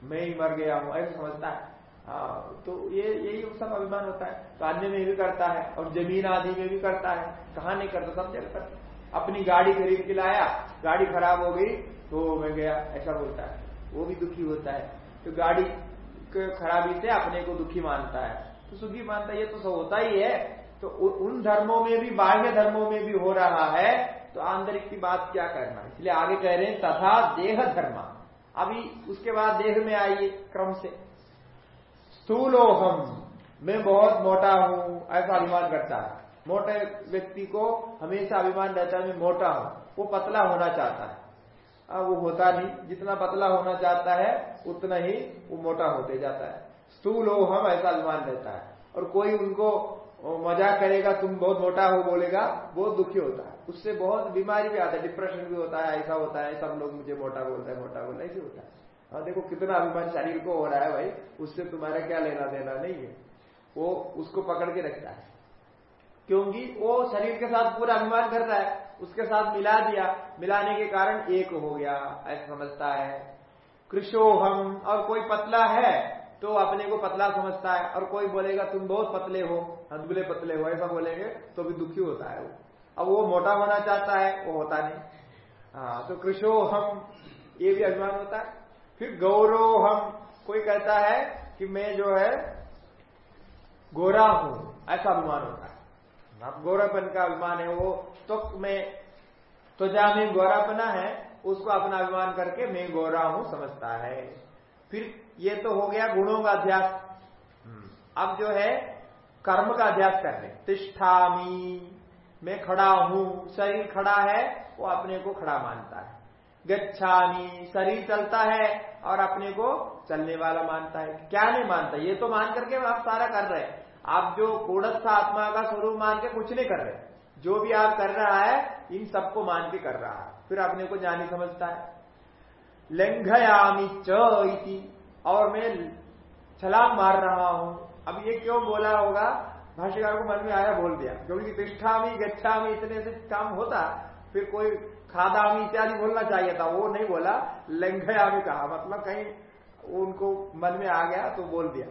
मैं ही मर गया हूँ, ऐसा समझता है। हाँ तो ये यही सब अभिमान होता है। तो में भी करता है, और ज़मीन आदि में भी करता है। कहा नहीं करता सब जगह करता अपनी गाड़ी खरीद के लाया, गाड़ी खराब हो गई तो मैं गया, ऐसा बोलता है। वो भी दुखी होता है। तो गाड़ी खराबी से अपने को दुखी मानता है। तो सुखी मानता है, ये तो सब होता ही है। तो उन धर्मों में भी, बाह्य धर्मों में भी हो रहा है तो आंतरिक की बात क्या करना? इसलिए आगे कह रहे हैं, तथा देह धर्म। अभी उसके बाद देह में आइए, क्रम से। स्थूलोहम। मैं बहुत मोटा हूँ, ऐसा अभिमान करता है। मोटे व्यक्ति को हमेशा अभिमान रहता है, मैं मोटा हूँ। वो पतला होना चाहता है। अब वो होता नहीं। जितना पतला होना चाहता है, उतना ही वो मोटा होते जाता है। स्थूल हम ऐसा अभिमान रहता है। और कोई उनको मज़ाक करेगा, तुम बहुत मोटा हो, बोलेगा, बहुत दुखी होता है। उससे बहुत बीमारी भी आता है डिप्रेशन भी होता है, ऐसा होता है, सब लोग मुझे मोटा बोलता है, मोटा बोलता है, ऐसे होता है। और देखो कितना अभिमान शरीर को हो रहा है भाई, उससे तुम्हारा क्या लेना देना नहीं है। वो उसको पकड़ के रखता है। क्योंकि वो शरीर के साथ पूरा अभिमान कर रहा है, उसके साथ मिला दिया। मिलाने के कारण एक हो गया, ऐसा समझता है। कृषोहम और कोई पतला है तो अपने को पतला समझता है, और कोई बोलेगा, तुम बहुत पतले हो। हदबुले पतले हो ऐसा बोलेंगे तो भी दुखी होता है वो। अब वो मोटा होना चाहता है, वो होता नहीं। हाँ तो कृषो हम, ये भी अभिमान होता है। फिर गौरव हम, कोई कहता है कि मैं जो है, गोरा हूँ, ऐसा अभिमान होता है। अब गोरापन का अभिमान है वो तो में त्वचा में गोरापना है, उसको अपना अभिमान करके मैं गोरा हूँ समझता है। फिर ये तो हो गया गुणों का अध्यास। हम्म। अब जो है कर्म का अध्यास कर रहे तिष्ठामी, मैं खड़ा हूँ, शरीर खड़ा है, वो अपने को खड़ा मानता है। गच्छामी, शरीर चलता है और अपने को चलने वाला मानता है। क्या नहीं मानता? ये तो मान करके आप सारा कर रहे हैं। आप जो कूड़स्थ आत्मा का स्वरूप मान के कुछ नहीं कर रहे। जो भी आप कर रहा है, इन सबको मान के कर रहा है। फिर अपने को जानी समझता है। लंघयामी ची और मैं छलांग मार रहा हूँ। अब ये क्यों बोला होगा? भाष्यकार को मन में आया बोल दिया। क्योंकि तिष्ठामी, गच्छामी इतने से काम होता, फिर कोई खादामी इत्यादि बोलना चाहिए था, वो नहीं बोला। लंघयामी कहा मतलब कहीं उनको मन में आ गया तो बोल दिया।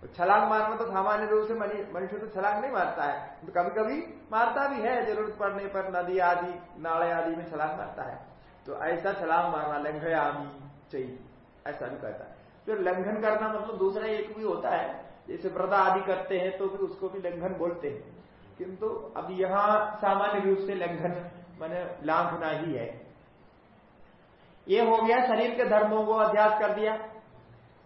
तो छलांग मारना तो सामान्य रूप से मनुष्य तो छलांग नहीं मारता है। तो कभी कभी मारता भी है, ज़रूरत पड़ने पर नदी आदि, नाले आदि में छलांग मारता है। तो ऐसा छलांग मारना, लंघयामी चाहिए, ऐसा भी कहता है। फिर लंघन करना मतलब दूसरा एक भी होता है जैसे व्रता आदि करते हैं तो फिर उसको भी लंघन बोलते हैं। किंतु अब यहाँ सामान्य रूप से लंघन, मैंने लांघना ही है। ये हो गया शरीर के धर्मों को अध्यास कर दिया।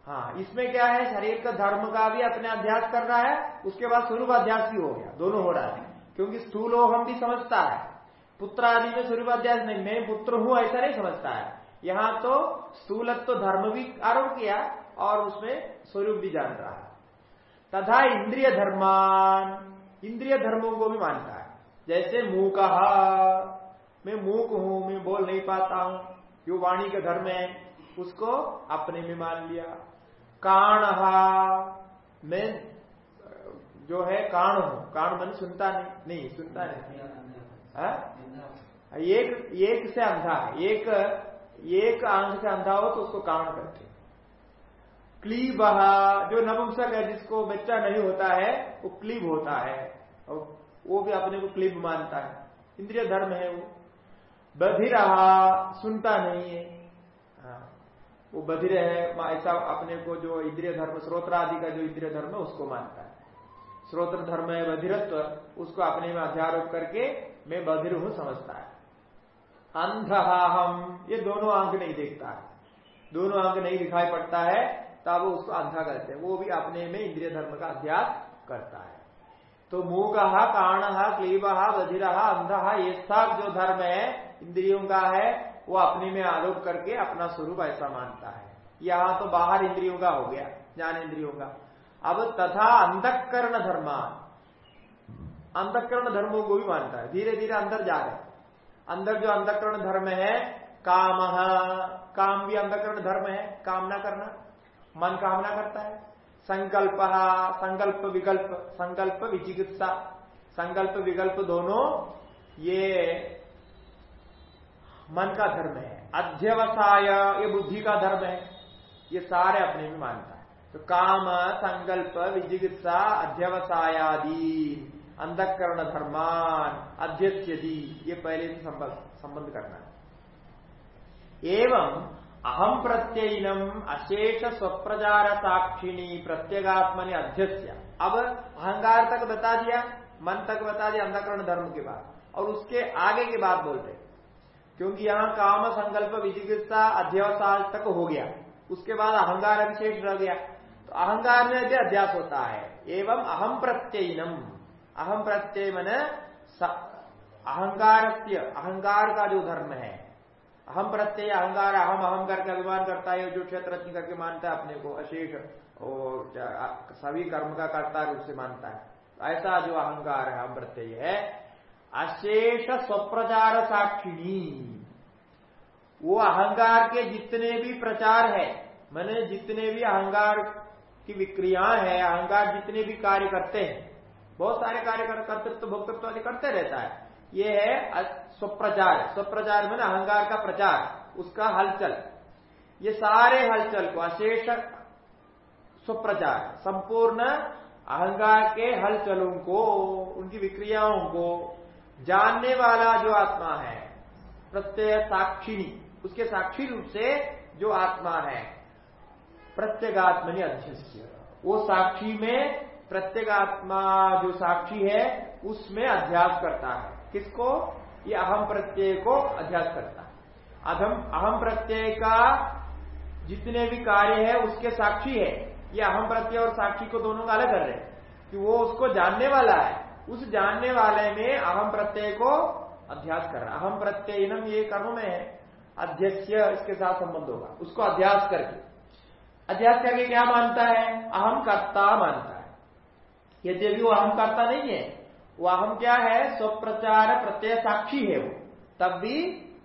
हाँ इसमें क्या है? शरीर का धर्म का भी अपने अध्यास कर रहा है, उसके बाद स्वरूप अध्यास भी हो गया। दोनों हो रहा है। क्योंकि स्थूल हम भी समझता है। पुत्र आदि में स्वरूप अध्यास नहीं, मैं पुत्र हूँ ऐसा नहीं समझता है। यहाँ तो स्थूलत्व तो धर्म भी आरोप किया और उसमें स्वरूप भी जान रहा है। तथा इंद्रिय धर्मान इंद्रिय धर्मों को भी मानता है। जैसे मुँह कहा मैं मूक हूँ, मैं बोल नहीं पाता हूँ, जो वाणी का धर्म है, उसको अपने में मान लिया। काण मैं, जो है कान हूँ। कान मन सुनता नहीं नहीं, सुनता नहीं। हाँ? एक एक से अंधा है। एक एक आँख से अंधा हो तो उसको काण करते क्लीब जो नपुंसक है जिसको बच्चा नहीं होता है वो क्लीब होता है। और वो भी अपने को क्लीब मानता है। इंद्रिय धर्म है वो। बधिरहा सुनता नहीं है। हाँ, वो बधिर है ऐसा अपने को जो इंद्रिय धर्म स्रोत्र आदि का जो इंद्रिय धर्म है उसको मानता है। स्रोत्र धर्म है बधिरत्व उसको अपने में अध्यारोप करके मैं बधिर हूँ समझता है। अंधहा हम ये दोनों अंक नहीं देखता है। दोनों अंक नहीं दिखाई पड़ता है। तब वो उसको अंधा कहते हैं। वो भी अपने में इंद्रिय धर्म का अध्यास करता है। तो मूक काण क्लीब बधिर अंधा, ये सब जो धर्म है, इंद्रियों का है, वो अपने में आरोप करके अपना स्वरूप ऐसा मानता है। यहाँ तो बाहर इंद्रियों का हो गया, ज्ञान इंद्रियों का। अब तथा अंधकरण धर्मान अंधकरण धर्मों को भी मानता है। धीरे धीरे अंदर जा रहे अंदर जो अंधकरण धर्म है, काम। काम भी अंधकरण धर्म है, कामना करना। मन कामना करता है। संकल्प संकल्प विकल्प, संकल्प विचिकित्सा, संकल्प विकल्प दोनों, ये मन का धर्म है। अध्यवसाय, ये बुद्धि का धर्म है। ये सारे अपने में मानता है। तो काम, संकल्प विजिगित्सा अध्यवसायादि, अंधकरण धर्मान अध्यक्षदी ये पहले से संबंध करना है। एवं अहम प्रत्ययनम अशेष स्वप्रचार साक्षिणी प्रत्येगात्मनि अध्यक्ष अब अहंकार तक बता दिया मन तक बता दिया, अंधकरण धर्म के बाद और उसके आगे की बात बोलते क्योंकि यहाँ काम संकल्प विचिकित्सा अध्यवसाय तक हो गया। उसके बाद अहंकार अभिशेष रह गया। तो अहंकार में भी अध्यास होता है। एवं अहम प्रत्ययनम। अहम प्रत्यय मन अहंकार अहंकार का जो धर्म है अहम प्रत्यय अहंकार, अहम अहम करके अभिमान करता है जो क्षेत्र रत्न करके मानता है अपने को, अशेष सभी कर्म का कर्ता रूप से मानता है। ऐसा जो अहंकार है हम प्रत्यय है, अशेष स्वप्रचार साक्षिणी। वो अहंकार के जितने भी प्रचार है, मैंने जितने भी अहंकार की विक्रिया है, अहंकार जितने भी कार्य करते हैं, बहुत सारे कार्य कर्तृत्व, भोक्तृत्व आदि करते रहता है। ये है स्वप्रचार। स्वप्रचार में अहंकार का प्रचार, उसका हलचल। ये सारे हलचल को अशेष स्वप्रचार, संपूर्ण अहंकार के हलचलों को, उनकी विक्रियाओं को जानने वाला जो आत्मा है, प्रत्यय साक्षिणी उसके साक्षी रूप से जो आत्मा है प्रत्येगात्मनि अध्यक्ष वो साक्षी में, प्रत्येगात्मा जो साक्षी है, उसमें अध्यास करता है। किसको? ये अहम प्रत्यय को अध्यास करता है। अहम अहम प्रत्यय का जितने भी कार्य है, उसके साक्षी है। ये अहम प्रत्यय और साक्षी को दोनों का अलग कर रहे हैं। कि वो उसको जानने वाला है। उस जानने वाले में अहम प्रत्यय को अध्यास कर रहा अहम प्रत्यय इनम, ये कर्म में है। अध्यक्ष इसके साथ संबंध होगा। उसको अध्यास करके। अध्यास करके क्या मानता है? अहम कर्ता मानता है। यद्यपि वो अहम कर्ता नहीं है वो अहम क्या है? स्वप्रचार प्रत्यय साक्षी है वो। तब भी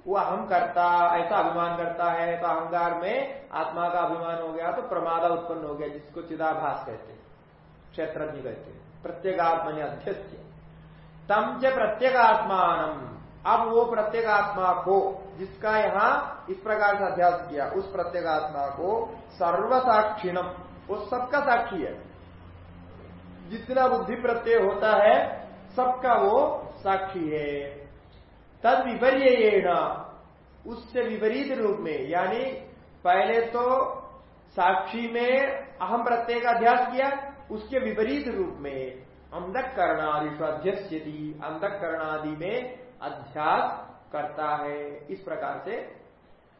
वो अहम करता, ऐसा अभिमान करता है तो अहंकार में आत्मा का अभिमान हो गया तो प्रमादा उत्पन्न हो गया, जिसको चिदाभास कहते क्षेत्रज्ञ कहते प्रत्येगात्मा ने अध्यक्ष तम च प्रत्येगात्मान अब वो प्रत्येगात्मा को, जिसका यहाँ इस प्रकार से अध्यास किया, उस प्रत्येगात्मा को सर्वसाक्षिणम, वो सबका साक्षी है। जितना बुद्धि प्रत्यय होता है सबका वो साक्षी है। तद विपर्य उससे विपरीत रूप में, यानी पहले तो साक्षी में अहम प्रत्यय का अध्यास किया, उसके विपरीत रूप में अंधकरणादि अध्यक्षति अंधकरणादि में अध्यास करता है। इस प्रकार से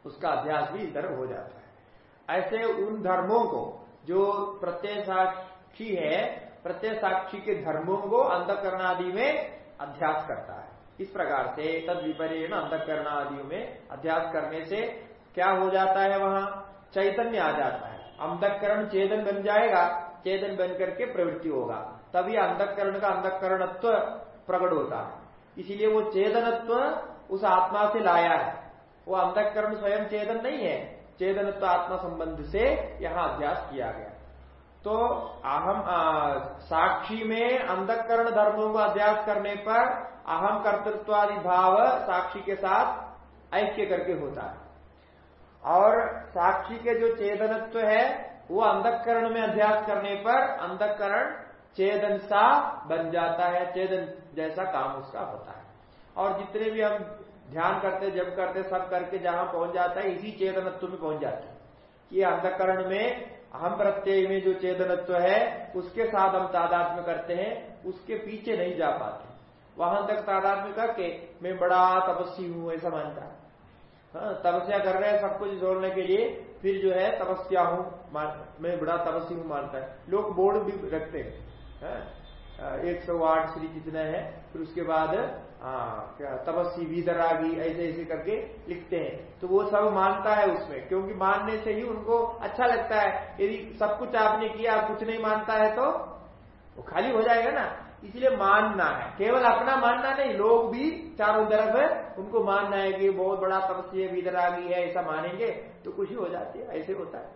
उसका अध्यास भी इधर हो जाता है। ऐसे उन धर्मों को जो प्रत्यय साक्षी है प्रत्यय साक्षी के धर्मों को अंधकरण आदि में अध्यास करता है। इस प्रकार से तद अंधकरण आदि में अध्यास करने से क्या हो जाता है वहाँ? चैतन्य आ जाता है। अंधकरण चेतन बन जाएगा, चेतन बन करके प्रवृत्ति होगा। तभी अंधकरण का अंधकरणत्व प्रकट होता है। इसीलिए वो चेतनत्व उस आत्मा से लाया है। वो अंधकरण स्वयं चेतन नहीं है। चेतनत्व आत्मा संबंध से यहाँ अभ्यास किया गया। तो अहम साक्षी में अंधकरण धर्मों को अध्यास करने पर अहम कर्तृत्वादि भाव साक्षी के साथ ऐक्य करके होता है। और साक्षी के जो चेतनत्व है, वो अंधकरण में अध्यास करने पर अंधकरण चेतन सा बन जाता है, चेतन जैसा काम उसका होता है। और जितने भी हम ध्यान करते जब करते, सब करके जहाँ पहुँच जाता है, इसी चेतनत्व में पहुँच जाते हैं। कि अंधकरण में अहम प्रत्यय में जो चेतनत्व है उसके साथ हम तादात्म्य करते हैं उसके पीछे नहीं जा पाते। वहाँ तक तादात्म्य करके मैं बड़ा तपस्वी हूँ ऐसा मानता है। हाँ, तपस्या कर रहे हैं सब कुछ जोड़ने के लिए फिर जो है तपस्या हूँ मैं बड़ा तपस्वी हूँ मानता है। लोग बोर्ड भी रखते हैं। हाँ, एक सौ आठ श्री कितने हैं, फिर उसके बाद तपस्वी वीदरागी ऐसे ऐसे करके लिखते हैं। तो वो सब मानता है उसमें, क्योंकि मानने से ही उनको अच्छा लगता है। यदि सब कुछ आपने किया कुछ नहीं मानता है तो वो खाली हो जाएगा ना। इसलिए मानना है। केवल अपना मानना नहीं, लोग भी चारों तरफ़ है उनको मानना है कि बहुत बड़ा तपस्या विदरागी है, ऐसा मानेंगे तो खुशी हो जाती है, ऐसे होता है।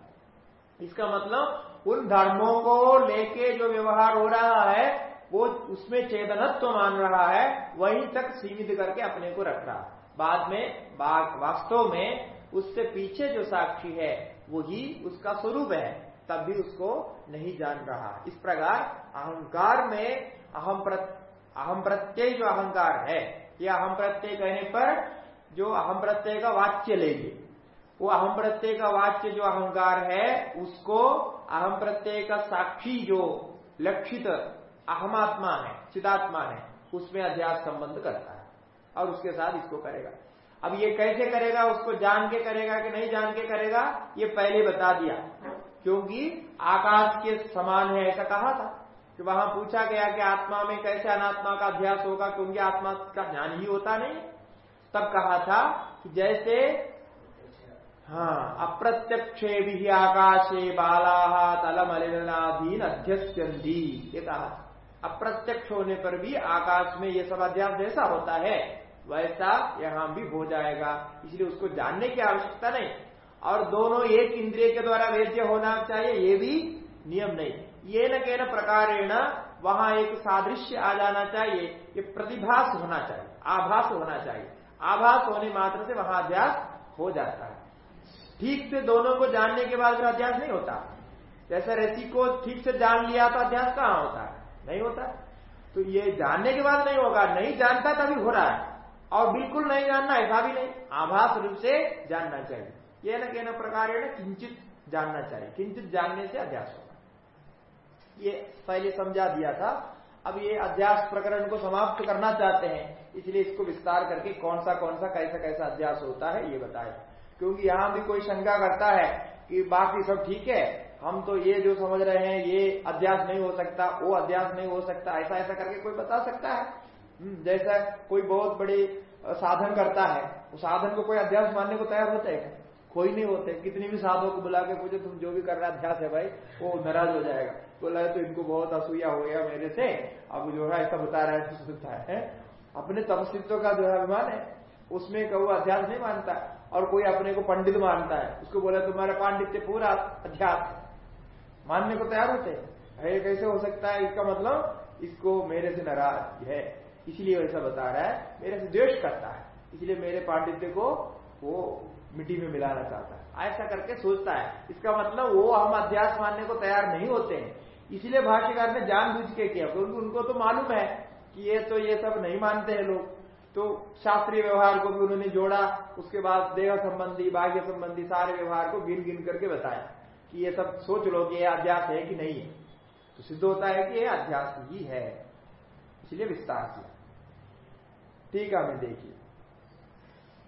इसका मतलब उन धर्मों को लेके जो व्यवहार हो रहा है वो उसमें चेतनत्व तो मान रहा है, वहीं तक सीमित करके अपने को रख रहा। बाद में वास्तव में उससे पीछे जो साक्षी है, वही उसका स्वरूप है। तब भी उसको नहीं जान रहा। इस प्रकार अहंकार में अहम अहम प्रत्यय जो अहंकार है, या अहम प्रत्यय कहने पर जो अहम प्रत्यय का वाच्य लेंगे वो अहम प्रत्यय का वाच्य जो अहंकार है, उसको अहम प्रत्यय का साक्षी जो लक्षित अहमात्मा है, चिदात्मा है, उसमें अध्यास संबंध करता है और उसके साथ इसको करेगा। अब ये कैसे करेगा, उसको जान के करेगा कि नहीं जान के करेगा, ये पहले बता दिया। क्योंकि आकाश के समान है, ऐसा कहा था कि वहाँ पूछा गया कि आत्मा में कैसे अनात्मा का अध्यास होगा क्योंकि आत्मा का ज्ञान ही होता नहीं। तब कहा था कि जैसे हाँ अप्रत्यक्षे भी आकाशे बाला तलमलिनाधीन अध्यस्यंती ये कहा अप्रत्यक्ष होने पर भी आकाश में ये सब अध्यास जैसा होता है, वैसा यहाँ भी हो जाएगा। इसलिए उसको जानने की आवश्यकता नहीं। और दोनों एक इंद्रिय के द्वारा वेद्य होना चाहिए, ये भी नियम नहीं। ये न कहना प्रकारेण वहाँ एक सादृश्य आ जाना चाहिए कि प्रतिभास होना चाहिए, आभास होना चाहिए। आभास होने मात्र से वहाँ अध्यास हो जाता है। ठीक से दोनों को जानने के बाद फिर अध्यास नहीं होता। जैसे रसी को ठीक से जान लिया तो अध्यास कहाँ होता है? नहीं होता। तो ये जानने के बाद नहीं होगा। नहीं जानता तभी हो रहा है। और बिल्कुल नहीं जानना, ऐसा भी नहीं। आभास रूप से जानना चाहिए। ये न कहना प्रकार है ना किंचित जानना चाहिए। किंचित जानने से अध्यास होगा। ये पहले समझा दिया था। अब ये अध्यास प्रकरण को समाप्त करना चाहते हैं। इसलिए इसको विस्तार करके कौन सा कौन सा कैसा कैसा अध्यास होता है, ये बताए। क्योंकि यहाँ भी कोई शंका करता है कि बाकी सब ठीक है। हम तो ये जो समझ रहे हैं ये अध्यास नहीं हो सकता वो अध्यास नहीं हो सकता ऐसा ऐसा करके कोई बता सकता है? हम्म, जैसा कोई बहुत बड़ी साधन करता है उस साधन को कोई अध्यास मानने को तैयार होता है कोई नहीं होते कितनी भी साधु को बुला के पूछे तुम जो भी कर रहा अध्यास है भाई वो नाराज़ हो जाएगा। बोला तो तो इनको बहुत असूया हो गया मेरे से अब जो है ऐसा बता रहा है सुनता है अपने तपस्वित्व का जो है अभिमान है उसमें कहू अध्यास नहीं मानता और कोई अपने को पंडित मानता है उसको बोला तुम्हारा पांडित्य पूरा अध्यास मानने को तैयार होते हैं। कैसे हो सकता है? इसका मतलब इसको मेरे से नाराज़ है। इसलिए ऐसा बता रहा है, मेरे से द्वेष करता है। इसलिए मेरे पांडित्य को वो मिट्टी में मिलाना चाहता है। ऐसा करके सोचता है। इसका मतलब वो हम अध्यास मानने को तैयार नहीं होते हैं। इसलिए भाष्यकार ने जानबूझ के किया, क्योंकि उनको तो मालूम है कि ये तो ये सब नहीं मानते हैं लोग। तो शास्त्रीय व्यवहार को भी उन्होंने जोड़ा, उसके बाद देह संबंधी, बाह्य संबंधी सारे व्यवहार को गिन गिन करके बताया। कि ये सब सोच लो कि ये अध्यास है कि नहीं है। तो सिद्ध होता है कि ये अध्यास ही है। इसलिए विस्तार किया। ठीक है हमें देखिए।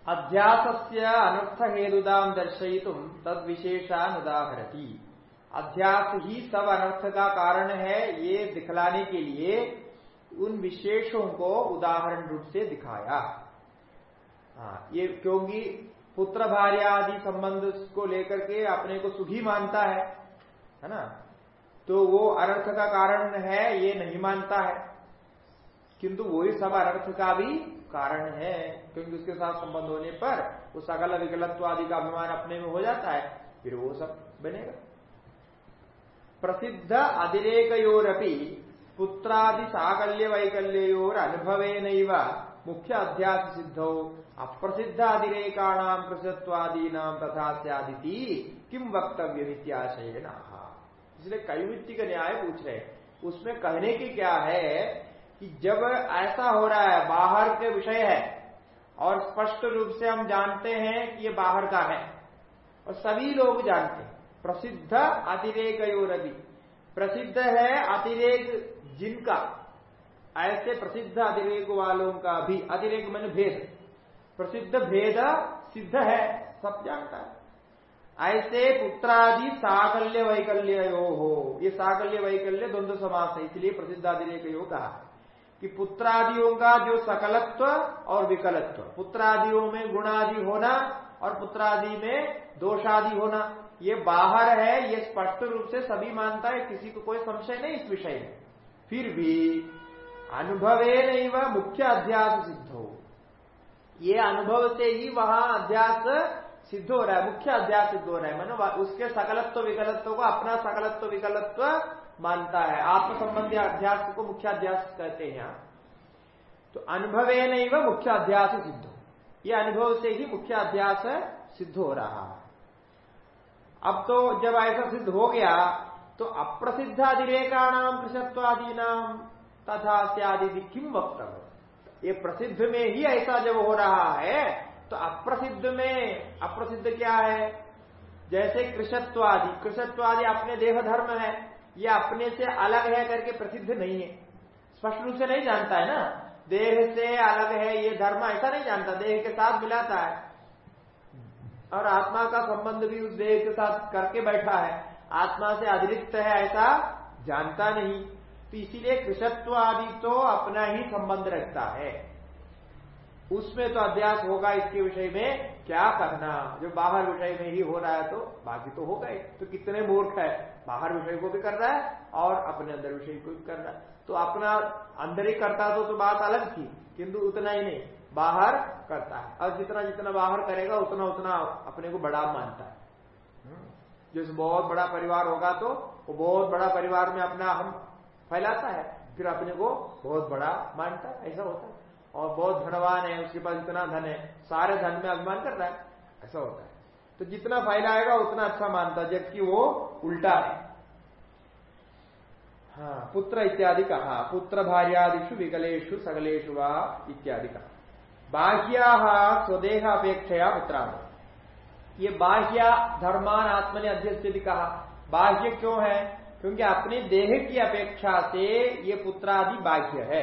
अध्यास से अनर्थ हेतुदाम दर्शयितुम तद विशेषान उदाहरती अध्यास ही सब अनर्थ का कारण है ये दिखलाने के लिए उन विशेषों को उदाहरण रूप से दिखाया। हाँ ये क्योंकि पुत्र भार्य आदि संबंध को लेकर के अपने को सुखी मानता है है ना? तो वो अनर्थ का कारण है, ये नहीं मानता है। किंतु वही सब अनर्थ का भी कारण है, क्योंकि उसके साथ संबंध होने पर वो सकल विकलत्व आदि का अभिमान अपने में हो जाता है, फिर वो सब बनेगा। प्रसिद्ध अतिरेकोरपी पुत्रादि साकल्य वैकल्योर अनुभवे मुख्य अध्यास सिद्धौ अप्रसिद्ध अधिरेकाणाम प्रसिद्धवादीना तथा सदिति किम वक्तव्य इत्याशय इसलिए कैमित्ति का न्याय पूछ रहे उसमें कहने की क्या है कि जब ऐसा हो रहा है, बाहर के विषय है, और स्पष्ट रूप से हम जानते हैं कि ये बाहर का है, और सभी लोग जानते हैं, प्रसिद्ध अतिरेक योरदि प्रसिद्ध है अतिरेक जिनका ऐसे प्रसिद्ध अतिरेक वालों का भी अतिरेक मन भेद। प्रसिद्ध भेद सिद्ध है, सब जानता है। ऐसे पुत्रादि साकल्य वैकल्य यो हो ये साकल्य वैकल्य द्वंद्व समास है, इसलिए प्रसिद्ध अतिरेक योग कहा। कि पुत्रादियों का जो सकलत्व और विकलत्व, पुत्रादियों में गुणादि होना और पुत्रादि में दोषादि होना, ये बाहर है, ये स्पष्ट रूप से सभी मानता है, किसी को कोई संशय नहीं इस विषय में। फिर भी अनुभवे नहीं मुख्य अध्यास सिद्ध हो ये अनुभव से ही वहाँ अध्यास सिद्ध हो रहा है, मुख्य अध्यास सिद्ध हो रहा है। मैंने उसके सकलत्व, विकलत्व को अपना सकलत्व, विकलत्व मानता है। आत्म संबंधी अध्यास को मुख्य अध्यास कहते हैं तो अनुभवे नहीं वह मुख्य अध्यास सिद्ध हो। यह अनुभव से ही मुख्य अध्यास सिद्ध हो रहा है। अब तो जब ऐसा सिद्ध हो गया तो अप्रसिद्ध अधिरेका नाम कृषत्वादी नाम तथा आदि किम वक्तव्य ये प्रसिद्ध में ही ऐसा जब हो रहा है तो अप्रसिद्ध में, अप्रसिद्ध क्या है? जैसे कृषत्वादि। कृषत्वादि अपने देह धर्म है। ये अपने से अलग है करके प्रसिद्ध नहीं है। स्पष्ट रूप से नहीं जानता है ना? देह से अलग है, ये धर्म ऐसा नहीं जानता। देह के साथ मिलाता है। और आत्मा का संबंध भी उस देह के साथ करके बैठा है। आत्मा से अतिरिक्त है ऐसा जानता नहीं। तो इसीलिए कृषत्व आदि तो अपना ही संबंध रखता है। उसमें तो अध्यास होगा इसके विषय में क्या करना? जो बाहर विषय में ही हो रहा है तो बाकी तो ही। तो कितने मूर्ख है? बाहर विषय को भी कर रहा है और अपने अंदर विषय को भी कर रहा है। तो अपना अंदर ही करता तो, तो बात अलग थी किंतु उतना ही नहीं बाहर करता है। और जितना जितना बाहर करेगा उतना उतना अपने को बड़ा मानता है। हम्म। जैसे बहुत बड़ा परिवार होगा तो वो बहुत बड़ा परिवार में अपना हम फैलाता है। फिर अपने को बहुत बड़ा मानता है। ऐसा होता है। और बहुत धनवान है, उसके पास इतना धन है, सारे धन में अभिमान कर रहा है। ऐसा होता है। तो जितना फैलाएगा, उतना अच्छा मानता है, जबकि वो उल्टा है। हाँ पुत्र इत्यादि कहा। पुत्र भार्यादिशु विकलेशु सगलेशु वा इत्यादि कहा। बाह्या स्वदेह अपेक्षया पुत्रा। ये बाह्य धर्मान आत्मने अध्यक्ष कहा। बाह्य क्यों है? क्योंकि अपने देह की अपेक्षा से ये पुत्रादि बाह्य है।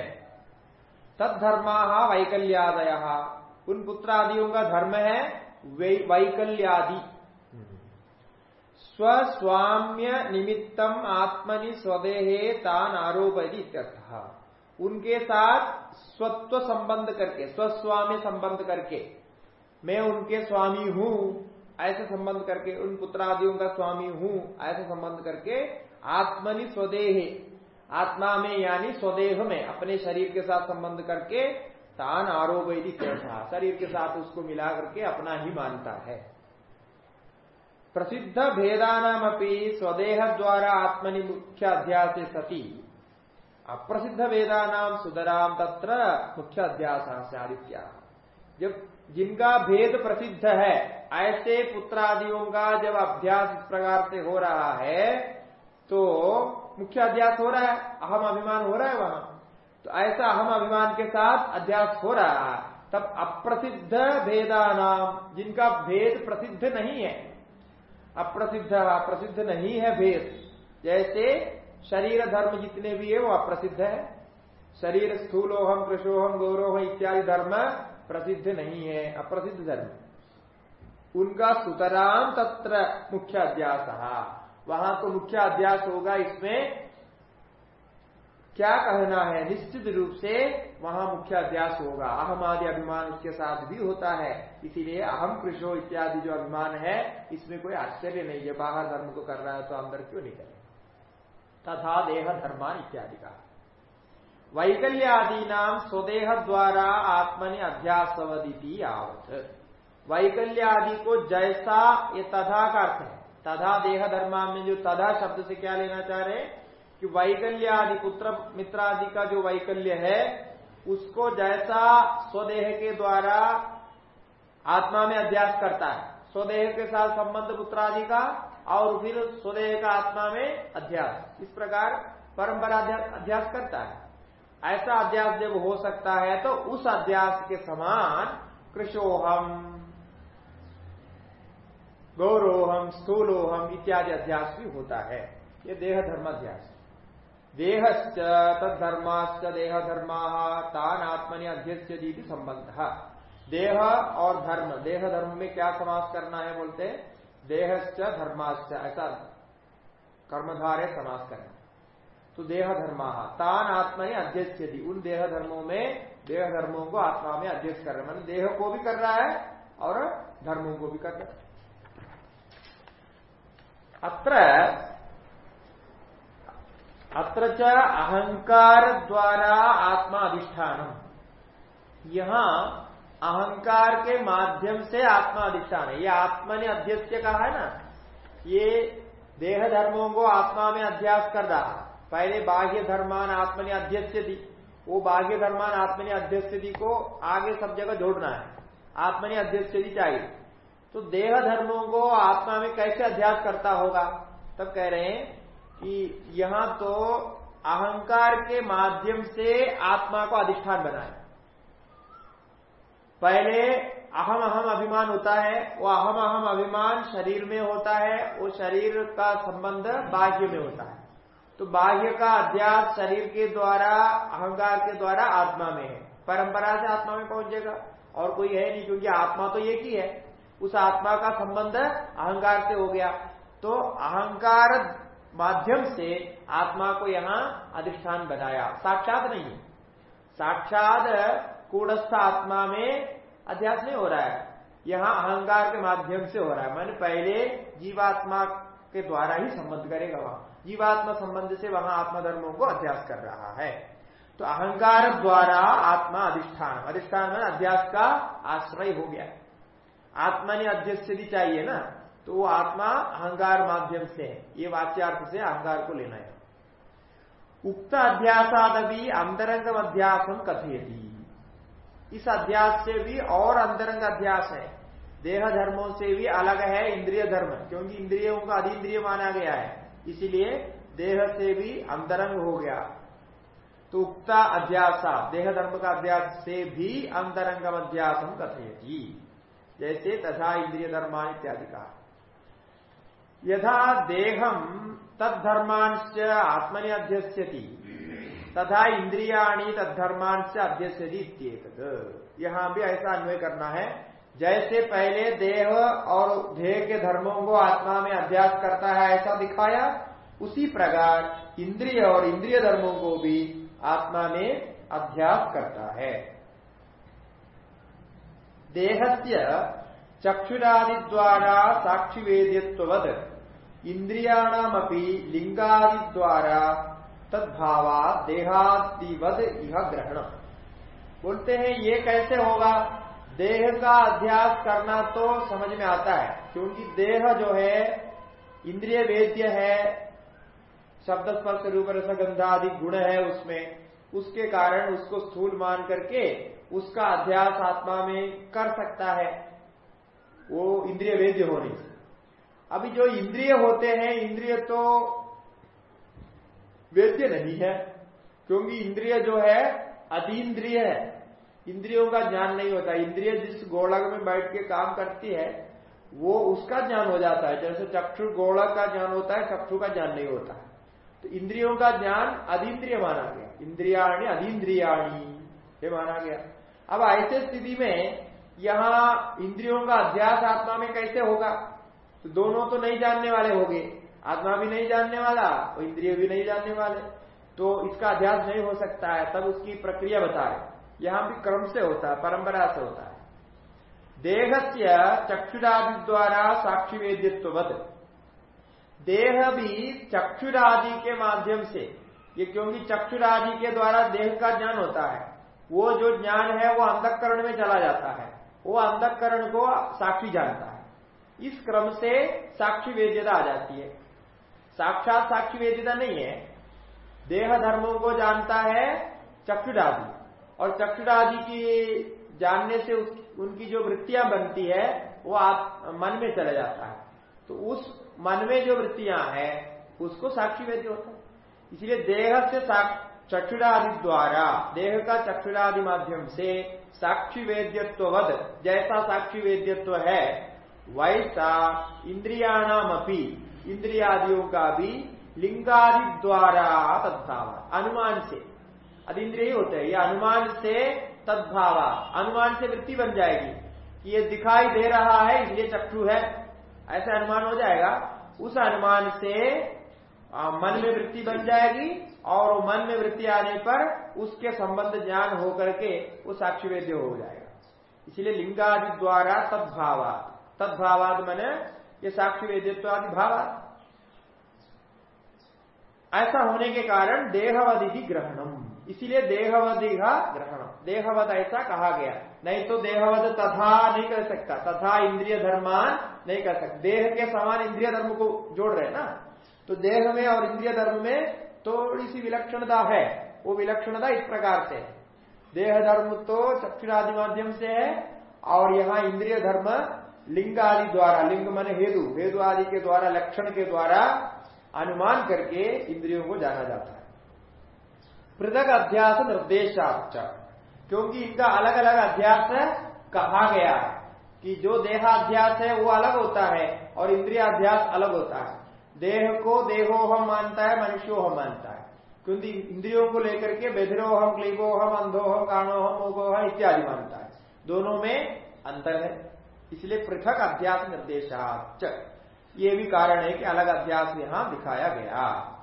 तत्धर्मा वैकल्यादय। उन पुत्रादियों का धर्म है वैकल्यादि। स्वस्वाम्य निमित्तम आत्मनि स्वदेहे तान आरोपयति उनके साथ स्वत्व संबंध करके, स्वस्वामी संबंध करके, मैं उनके स्वामी हूँ, ऐसे संबंध करके, उन पुत्रादियों का स्वामी हूँ, ऐसे संबंध करके आत्मनि स्वदेह। आत्मा में यानी स्वदेह में, अपने शरीर के साथ संबंध करके तान आरोप कैसा शरीर के साथ उसको मिला करके अपना ही मानता है। प्रसिद्ध भेदानाम स्वदेह द्वारा आत्मनि मुख्य अध्यास सती। अप्रसिद्ध वेदा नाम सुधराम तत्र मुख्य अध्यास आदित्या। जब जिनका भेद प्रसिद्ध है, ऐसे पुत्रादियों का जब अभ्यास इस प्रकार से हो रहा है तो मुख्य अध्यास हो रहा है, अहम अभिमान हो रहा है वहाँ। तो ऐसा अहम अभिमान के साथ अध्यास हो रहा है। तब अप्रसिद्ध भेदा नाम जिनका भेद प्रसिद्ध नहीं है। अप्रसिद्ध प्रसिद्ध नहीं है भेद जैसे शरीर धर्म जितने भी है, वो अप्रसिद्ध है। शरीर स्थूलोहम कृषोहम गौरोह इत्यादि धर्म प्रसिद्ध नहीं है, अप्रसिद्ध धर्म। उनका सुतराम तत्र मुख्य अध्यास वहाँ तो मुख्य अध्यास होगा इसमें क्या कहना है? निश्चित रूप से वहाँ मुख्य अध्यास होगा। अहम आदि अभिमान उसके साथ भी होता है। इसीलिए अहम कृषो इत्यादि जो अभिमान है, इसमें कोई आश्चर्य नहीं है। बाहर धर्म को कर रहा है तो अंदर क्यों नहीं करे? तथा देह धर्मान इत्यादि का। वैकल्यादि नाम स्वदेह द्वारा आत्मनि अध्यासवदिति आवत वैकल्यादि को जैसा ये तथा का अर्थ है। तथा देह धर्मा में जो तथा शब्द से क्या लेना चाह रहे कि वैकल्य आदि, पुत्र मित्र आदि का जो वैकल्य है, उसको जैसा स्वदेह के द्वारा आत्मा में अध्यास करता है। स्वदेह के साथ संबंध पुत्र आदि का और फिर स्वदेह का आत्मा में अध्यास। इस प्रकार परंपरा अध्यास करता है। ऐसा अध्यास जब हो सकता है तो उस अध्यास के समान कृषोहम गौरोहम, स्थूलोहम इत्यादि अध्यास भी होता है। ये देह धर्म अध्यास देहश्च तद्धर्माश्च देह धर्मा तान आत्मनि अध्यक्ष संबंध देह और धर्म देह धर्म में क्या समास करना है बोलते देहश्च, धर्माश्च, ऐसा कर्मधारे समास करना। तो देह धर्मा तान आत्मा अध्यक्ष थी उन देह धर्मों में देह धर्मों को आत्मा में अध्यक्ष कर रहे है। देह को भी कर रहा है और धर्मों को भी कर रहा है। अत्र अत्र च अहंकार द्वारा आत्मा अधिष्ठान यहाँ अहंकार के माध्यम से आत्मा अधिष्ठान है। ये आत्मा ने अध्यक्ष कहा है ना? ये देह धर्मों को आत्मा में अध्यास कर रहा पहले बाह्य धर्मान आत्मनि अध्यक्ष थी। वो बाह्य धर्मान आत्मनि अध्यक्ष थी को आगे सब जगह जोड़ना है। आत्मनि अध्यक्ष थी चाहिए। तो देह धर्मों को आत्मा में कैसे अध्यास करता होगा? तब कह रहे हैं कि यहाँ तो अहंकार के माध्यम से आत्मा को अधिष्ठान बनाए। पहले अहम अहम अभिमान होता है, वो अहम अहम अभिमान शरीर में होता है, वो शरीर का संबंध बाह्य में होता है। तो बाह्य का अध्यास शरीर के द्वारा, अहंकार के द्वारा आत्मा में है। परंपरा से आत्मा में पहुंचेगा। और कोई है नहीं, क्योंकि आत्मा तो एक ही है। उस आत्मा का संबंध अहंकार से हो गया। तो अहंकार माध्यम से आत्मा को यहाँ अधिष्ठान बनाया। साक्षात नहीं साक्षात कूड़स्थ आत्मा में अध्यास नहीं हो रहा है। यहाँ अहंकार के माध्यम से हो रहा है। मैंने पहले जीवात्मा के द्वारा ही संबंध करेगा वहाँ। जीवात्मा संबंध से वहाँ आत्मधर्मों को अध्यास कर रहा है। तो अहंकार द्वारा आत्मा अधिष्ठान। अधिष्ठान में अध्यास का आश्रय हो गया। आत्मा ने अध्यक्ष भी चाहिए ना तो वो आत्मा अहंकार माध्यम से है ये वाच्यार्थ से अहंकार को लेना है। उक्त भी अंतरंग अध्यासम कथयती। इस अध्यास से भी और अंतरंग अध्यास है। देह धर्मों से भी अलग है इंद्रिय धर्म, क्योंकि इंद्रियों का अधिंद्रिय माना गया है। इसीलिए देह से भी अंतरंग हो गया। तो उक्ता अध्यासा, देह धर्म का अध्यास से भी अंतरंगम अध्यासम कथयती। जैसे तथा इंद्रिय धर्मान इत्यादि का यथा देहम तद्धर्मांश आत्मनि अध्यस्यति, तथा इंद्रियाणी तद्धर्मांश अध्यस्यति यहाँ भी ऐसा अन्वय करना है, जैसे पहले देह और देह के धर्मों को आत्मा में अध्यास करता है, ऐसा दिखाया, उसी प्रकार इंद्रिय और इंद्रिय धर्मों को भी आत्मा में अध्यास करता है। देहस्य चक्षुरादि द्वारा साक्षी वेद्यवद इंद्रियाणामपि लिंगादि द्वारा तद्भावा देहादिवद यह ग्रहण बोलते हैं, ये कैसे होगा? देह का अध्यास करना तो समझ में आता है, क्योंकि देह जो है, इंद्रिय वेद्य है, शब्द स्पर्श रूप रस गंधादि गुण है उसमें। उसके कारण उसको स्थूल मान करके उसका अध्यास आत्मा में कर सकता है। वो इंद्रिय वेद्य होने से। अभी जो इंद्रिय होते हैं, इंद्रिय तो वेद्य नहीं है, क्योंकि इंद्रिय जो है, अतीन्द्रिय है। इंद्रियों का ज्ञान नहीं होता। इंद्रिय जिस गोलक में बैठ के काम करती है, वो उसका ज्ञान हो जाता है। जैसे चक्षु गोलक का ज्ञान होता है, चक्षु का ज्ञान नहीं होता। है तो इंद्रियों का ज्ञान अधीन्द्रिय माना गया। इंद्रियाणी अधीन्द्रियाणी ये माना गया। अब ऐसे स्थिति में यहाँ इंद्रियों का अध्यास आत्मा में कैसे होगा? तो दोनों तो नहीं जानने वाले होंगे। आत्मा भी नहीं जानने वाला, और इंद्रिय भी नहीं जानने वाले। तो इसका अध्यास नहीं हो सकता है, तब उसकी प्रक्रिया बताए। यहाँ भी क्रम से होता है, परंपरा से होता है। देह से चक्षुरादि द्वारा साक्षी वेद्यत्ववत देह भी चक्षुरादि के माध्यम से, ये क्योंकि चक्षुरादि के द्वारा देह का ज्ञान होता है। वो जो ज्ञान है वो अंधकरण में चला जाता है। वो अंधकरण को साक्षी जानता है। इस क्रम से साक्षी वेद्यता आ जाती है। साक्षात साक्षी वेद्यता नहीं है। देह धर्मों को जानता है चक्षुरादि। और चक्षुरादि की जानने से उनकी जो वृत्तियाँ बनती है, वो आप, मन में चला जाता है। तो उस मन में जो वृत्तियाँ हैं, उसको साक्षी वेद्य होता है। इसलिए देह से चक्षुरादि द्वारा देह का चक्षुरादि माध्यम से साक्षी वेद्यत्ववद जैसा साक्षी वेद्यत्व है, वैसा इंद्रियाणाम अपी इंद्रियादियों का भी लिंगादि द्वारा तद्भाव, अनुमान से। अधिंद्रिय होते हैं, ये अनुमान से तद्भाव, अनुमान से वृत्ति बन जाएगी कि ये दिखाई दे रहा है, इसलिए चक्षु है। ऐसा अनुमान हो जाएगा, उस अनुमान से मन में वृत्ति बन जाएगी और मन में वृत्ति आने पर उसके संबंध ज्ञान होकर के वो साक्षी वेद्य हो जाएगा। इसलिए लिंगादि द्वारा तद्भाव तद्भावाद मैंने, ये साक्षी वेद्यत्वादि भाव ऐसा होने के कारण देहवधि ग्रहणम। इसीलिए देहवधि का ग्रहणम। देहवध ऐसा कहा गया। नहीं तो देहवध तथा नहीं कर सकता। तथा इंद्रिय धर्मान नहीं कर सकता। देह के समान इंद्रिय धर्म को जोड़ रहे ना? तो देह में और इंद्रिय धर्म में थोड़ी सी विलक्षणता है। वो विलक्षणता इस प्रकार से देह धर्म तो चक्षुरादि माध्यम से है और यहाँ इंद्रिय धर्म लिंग आदि द्वारा, लिंग मन हेतु हेतु आदि के द्वारा, लक्षण के द्वारा अनुमान करके इंद्रियों को जाना जाता है। पृथक अध्यास निर्देशाच क्योंकि इनका अलग अलग अध्यास कहा गया कि जो देहाध्यास है वो अलग होता है और इंद्रियाध्यास अलग होता है। देह को देहोहम मानता है मनुष्योहम मानता है। क्योंकि इंद्रियों को लेकर के बेधरोहम क्लीबोहम अंधोहम काणोहम मोगोहम इत्यादि मानता है। दोनों में अंतर है। इसलिए पृथक अध्यास निर्देशाच ये भी कारण है कि अलग अध्यास यहाँ दिखाया गया।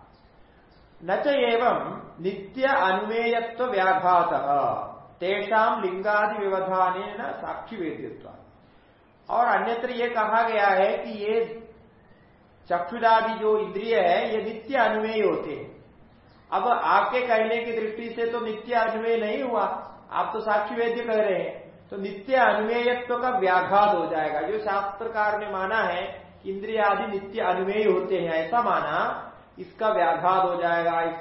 न एवं नित्य अनुमेयत्व व्याघात। तेषाम लिंगादि व्यवधान साक्षी वेद्यत्व और अन्यत्र ये कहा गया है कि ये चक्षुरादि जो इंद्रिय है ये नित्य अनुमेय होते हैं। अब आपके कहने की दृष्टि से तो नित्य अनुमेय नहीं हुआ। आप तो साक्षी वेद्य कह रहे हैं। तो नित्य अनुमेयत्व का व्याघात हो जाएगा। जो शास्त्रकार ने माना है इंद्रिय आदि नित्य अनुमेय होते हैं ऐसा माना इसका व्याघात हो जाएगा इस,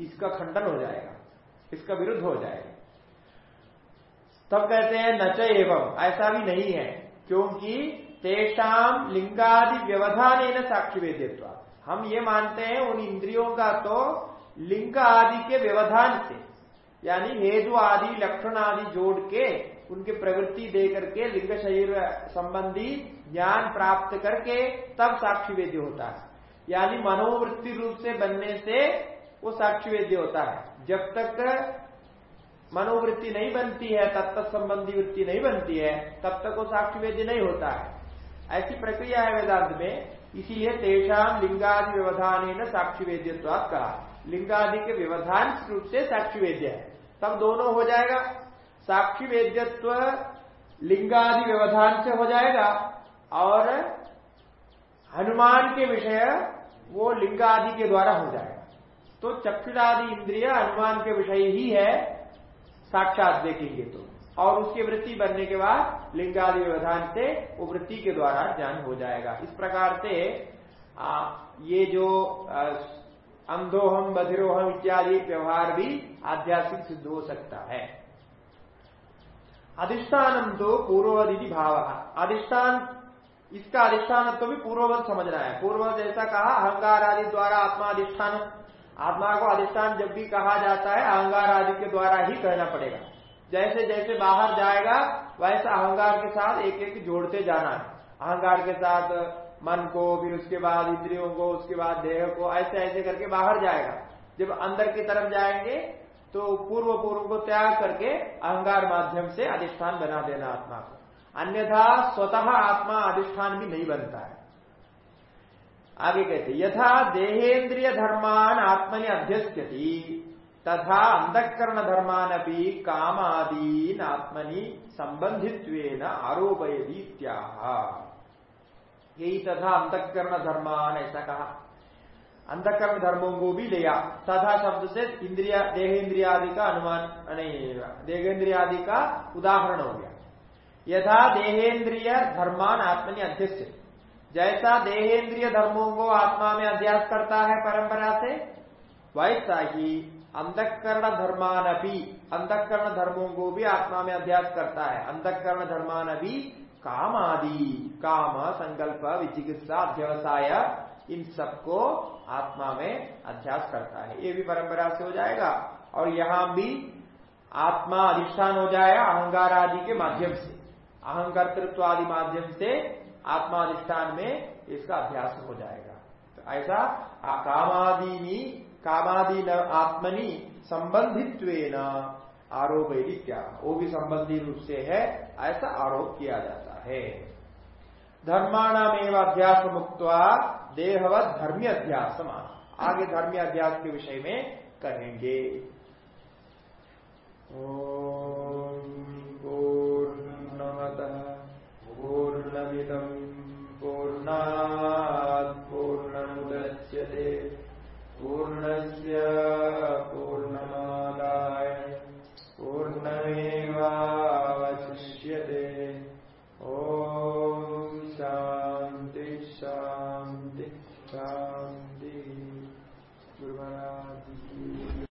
इसका खंडन हो जाएगा इसका विरुद्ध हो जाएगा। तब कहते हैं नच एवं ऐसा भी नहीं है क्योंकि तेषाम लिंगादि व्यवधान साक्षी वेद्यत्व हम ये मानते हैं, उन इंद्रियों का तो लिंग आदि के व्यवधान से, यानी हेतु आदि, लक्षण आदि जोड़ के, उनकी प्रवृत्ति दे करके, लिंग शरीर संबंधी ज्ञान प्राप्त करके, तब साक्षी वेद्य होता है। यानी मनोवृत्ति रूप से बनने से, वो साक्षी वेद्य होता है। जब तक मनोवृत्ति नहीं बनती है तब तक संबंधी वृत्ति नहीं बनती है, तब तक वो साक्षी वेद्य नहीं होता है। ऐसी प्रक्रिया है वेदांत में। इसीलिए तेषाम लिंगादि व्यवधान साक्षी वेद्यत्वाद कहा। लिंगादि के व्यवधान रूप से साक्षी वेद्य है। तब दोनों हो जाएगा। साक्षी वेद्यत्व लिंगादि व्यवधान से हो जाएगा और हनुमान के विषय वो लिंगादि के द्वारा हो जाएगा। तो चक्षुरादि इंद्रिय हनुमान के विषय ही है। साक्षात देखेंगे तो। और उसकी वृत्ति बनने के बाद लिंगादि व्यवधान से वो वृत्ति के द्वारा ज्ञान हो जाएगा। इस प्रकार से ये जो अंधोहम, बधिरोहम इत्यादि व्यवहार भी आध्यात्मिक सिद्ध हो सकता है। अधिष्ठान तो पूर्वदिति भाव। अधिष्ठान, इसका अधिष्ठान तो भी पूर्ववत समझना है। पूर्व जैसा कहा, अहंकार आदि द्वारा आत्मा अधिष्ठान। आत्मा को अधिष्ठान जब भी कहा जाता है, अहंकार आदि के द्वारा ही कहना पड़ेगा। जैसे जैसे बाहर जाएगा, वैसा अहंकार के साथ एक एक जोड़ते जाना है। अहंकार के साथ मन को, फिर उसके बाद इंद्रियों को, उसके बाद देह को, ऐसे ऐसे करके बाहर जाएगा। जब अंदर की तरफ़ जाएँगे तो पूर्व पूर्व को त्याग करके अहंकार माध्यम से अधिष्ठान बना देना आत्मा को। अन्यथा स्वतः आत्मा अधिष्ठान भी नहीं बनता है। आगे कहते यथा देहेन्द्रिय धर्मान आत्मनि अध्यस्यति। तथा अंधकरण धर्मान भी कामादीन आत्मनि संबंधित्व आरोपयदी यही तथा अंतकरण धर्मान ऐसा कहा। अंधकरण धर्मों को भी लिया। तथा शब्द से इंद्रिया, देहेन्द्रियादि का अनुमान नहीं देहेन्द्रियादि का उदाहरण हो गया। यथा देहेन्द्रिय धर्मान आत्मनि अध्यक्ष जैसा देहेन्द्रिय धर्मों को आत्मा में अध्यास करता है परंपरा से, वैसा ही अंधकरण धर्मान भी अंधकरण धर्मों को भी आत्मा में अध्यास करता है। अंधकरण धर्मान भी काम आदि काम संकल्प, विचिकित्सा, अध्यवसाय, इन सबको आत्मा में अध्यास करता है। ये भी परंपरा से हो जाएगा। और यहाँ भी आत्मा अधिष्ठान हो जाएगा अहंकार आदि के माध्यम से। अहंकर्तृत्व आदि माध्यम से आत्माधिष्ठान में इसका अभ्यास हो जाएगा। तो ऐसा कामादी न आत्मनि संबंधित आरोप क्या? वो भी संबंधी रूप से है, ऐसा आरोप किया जाता है। धर्माणाम अध्यास मुक्त देहवत धर्मी अध्यास आगे धर्मी अध्यास के विषय में करेंगे पूर्णमत पूर्ण पूर्णा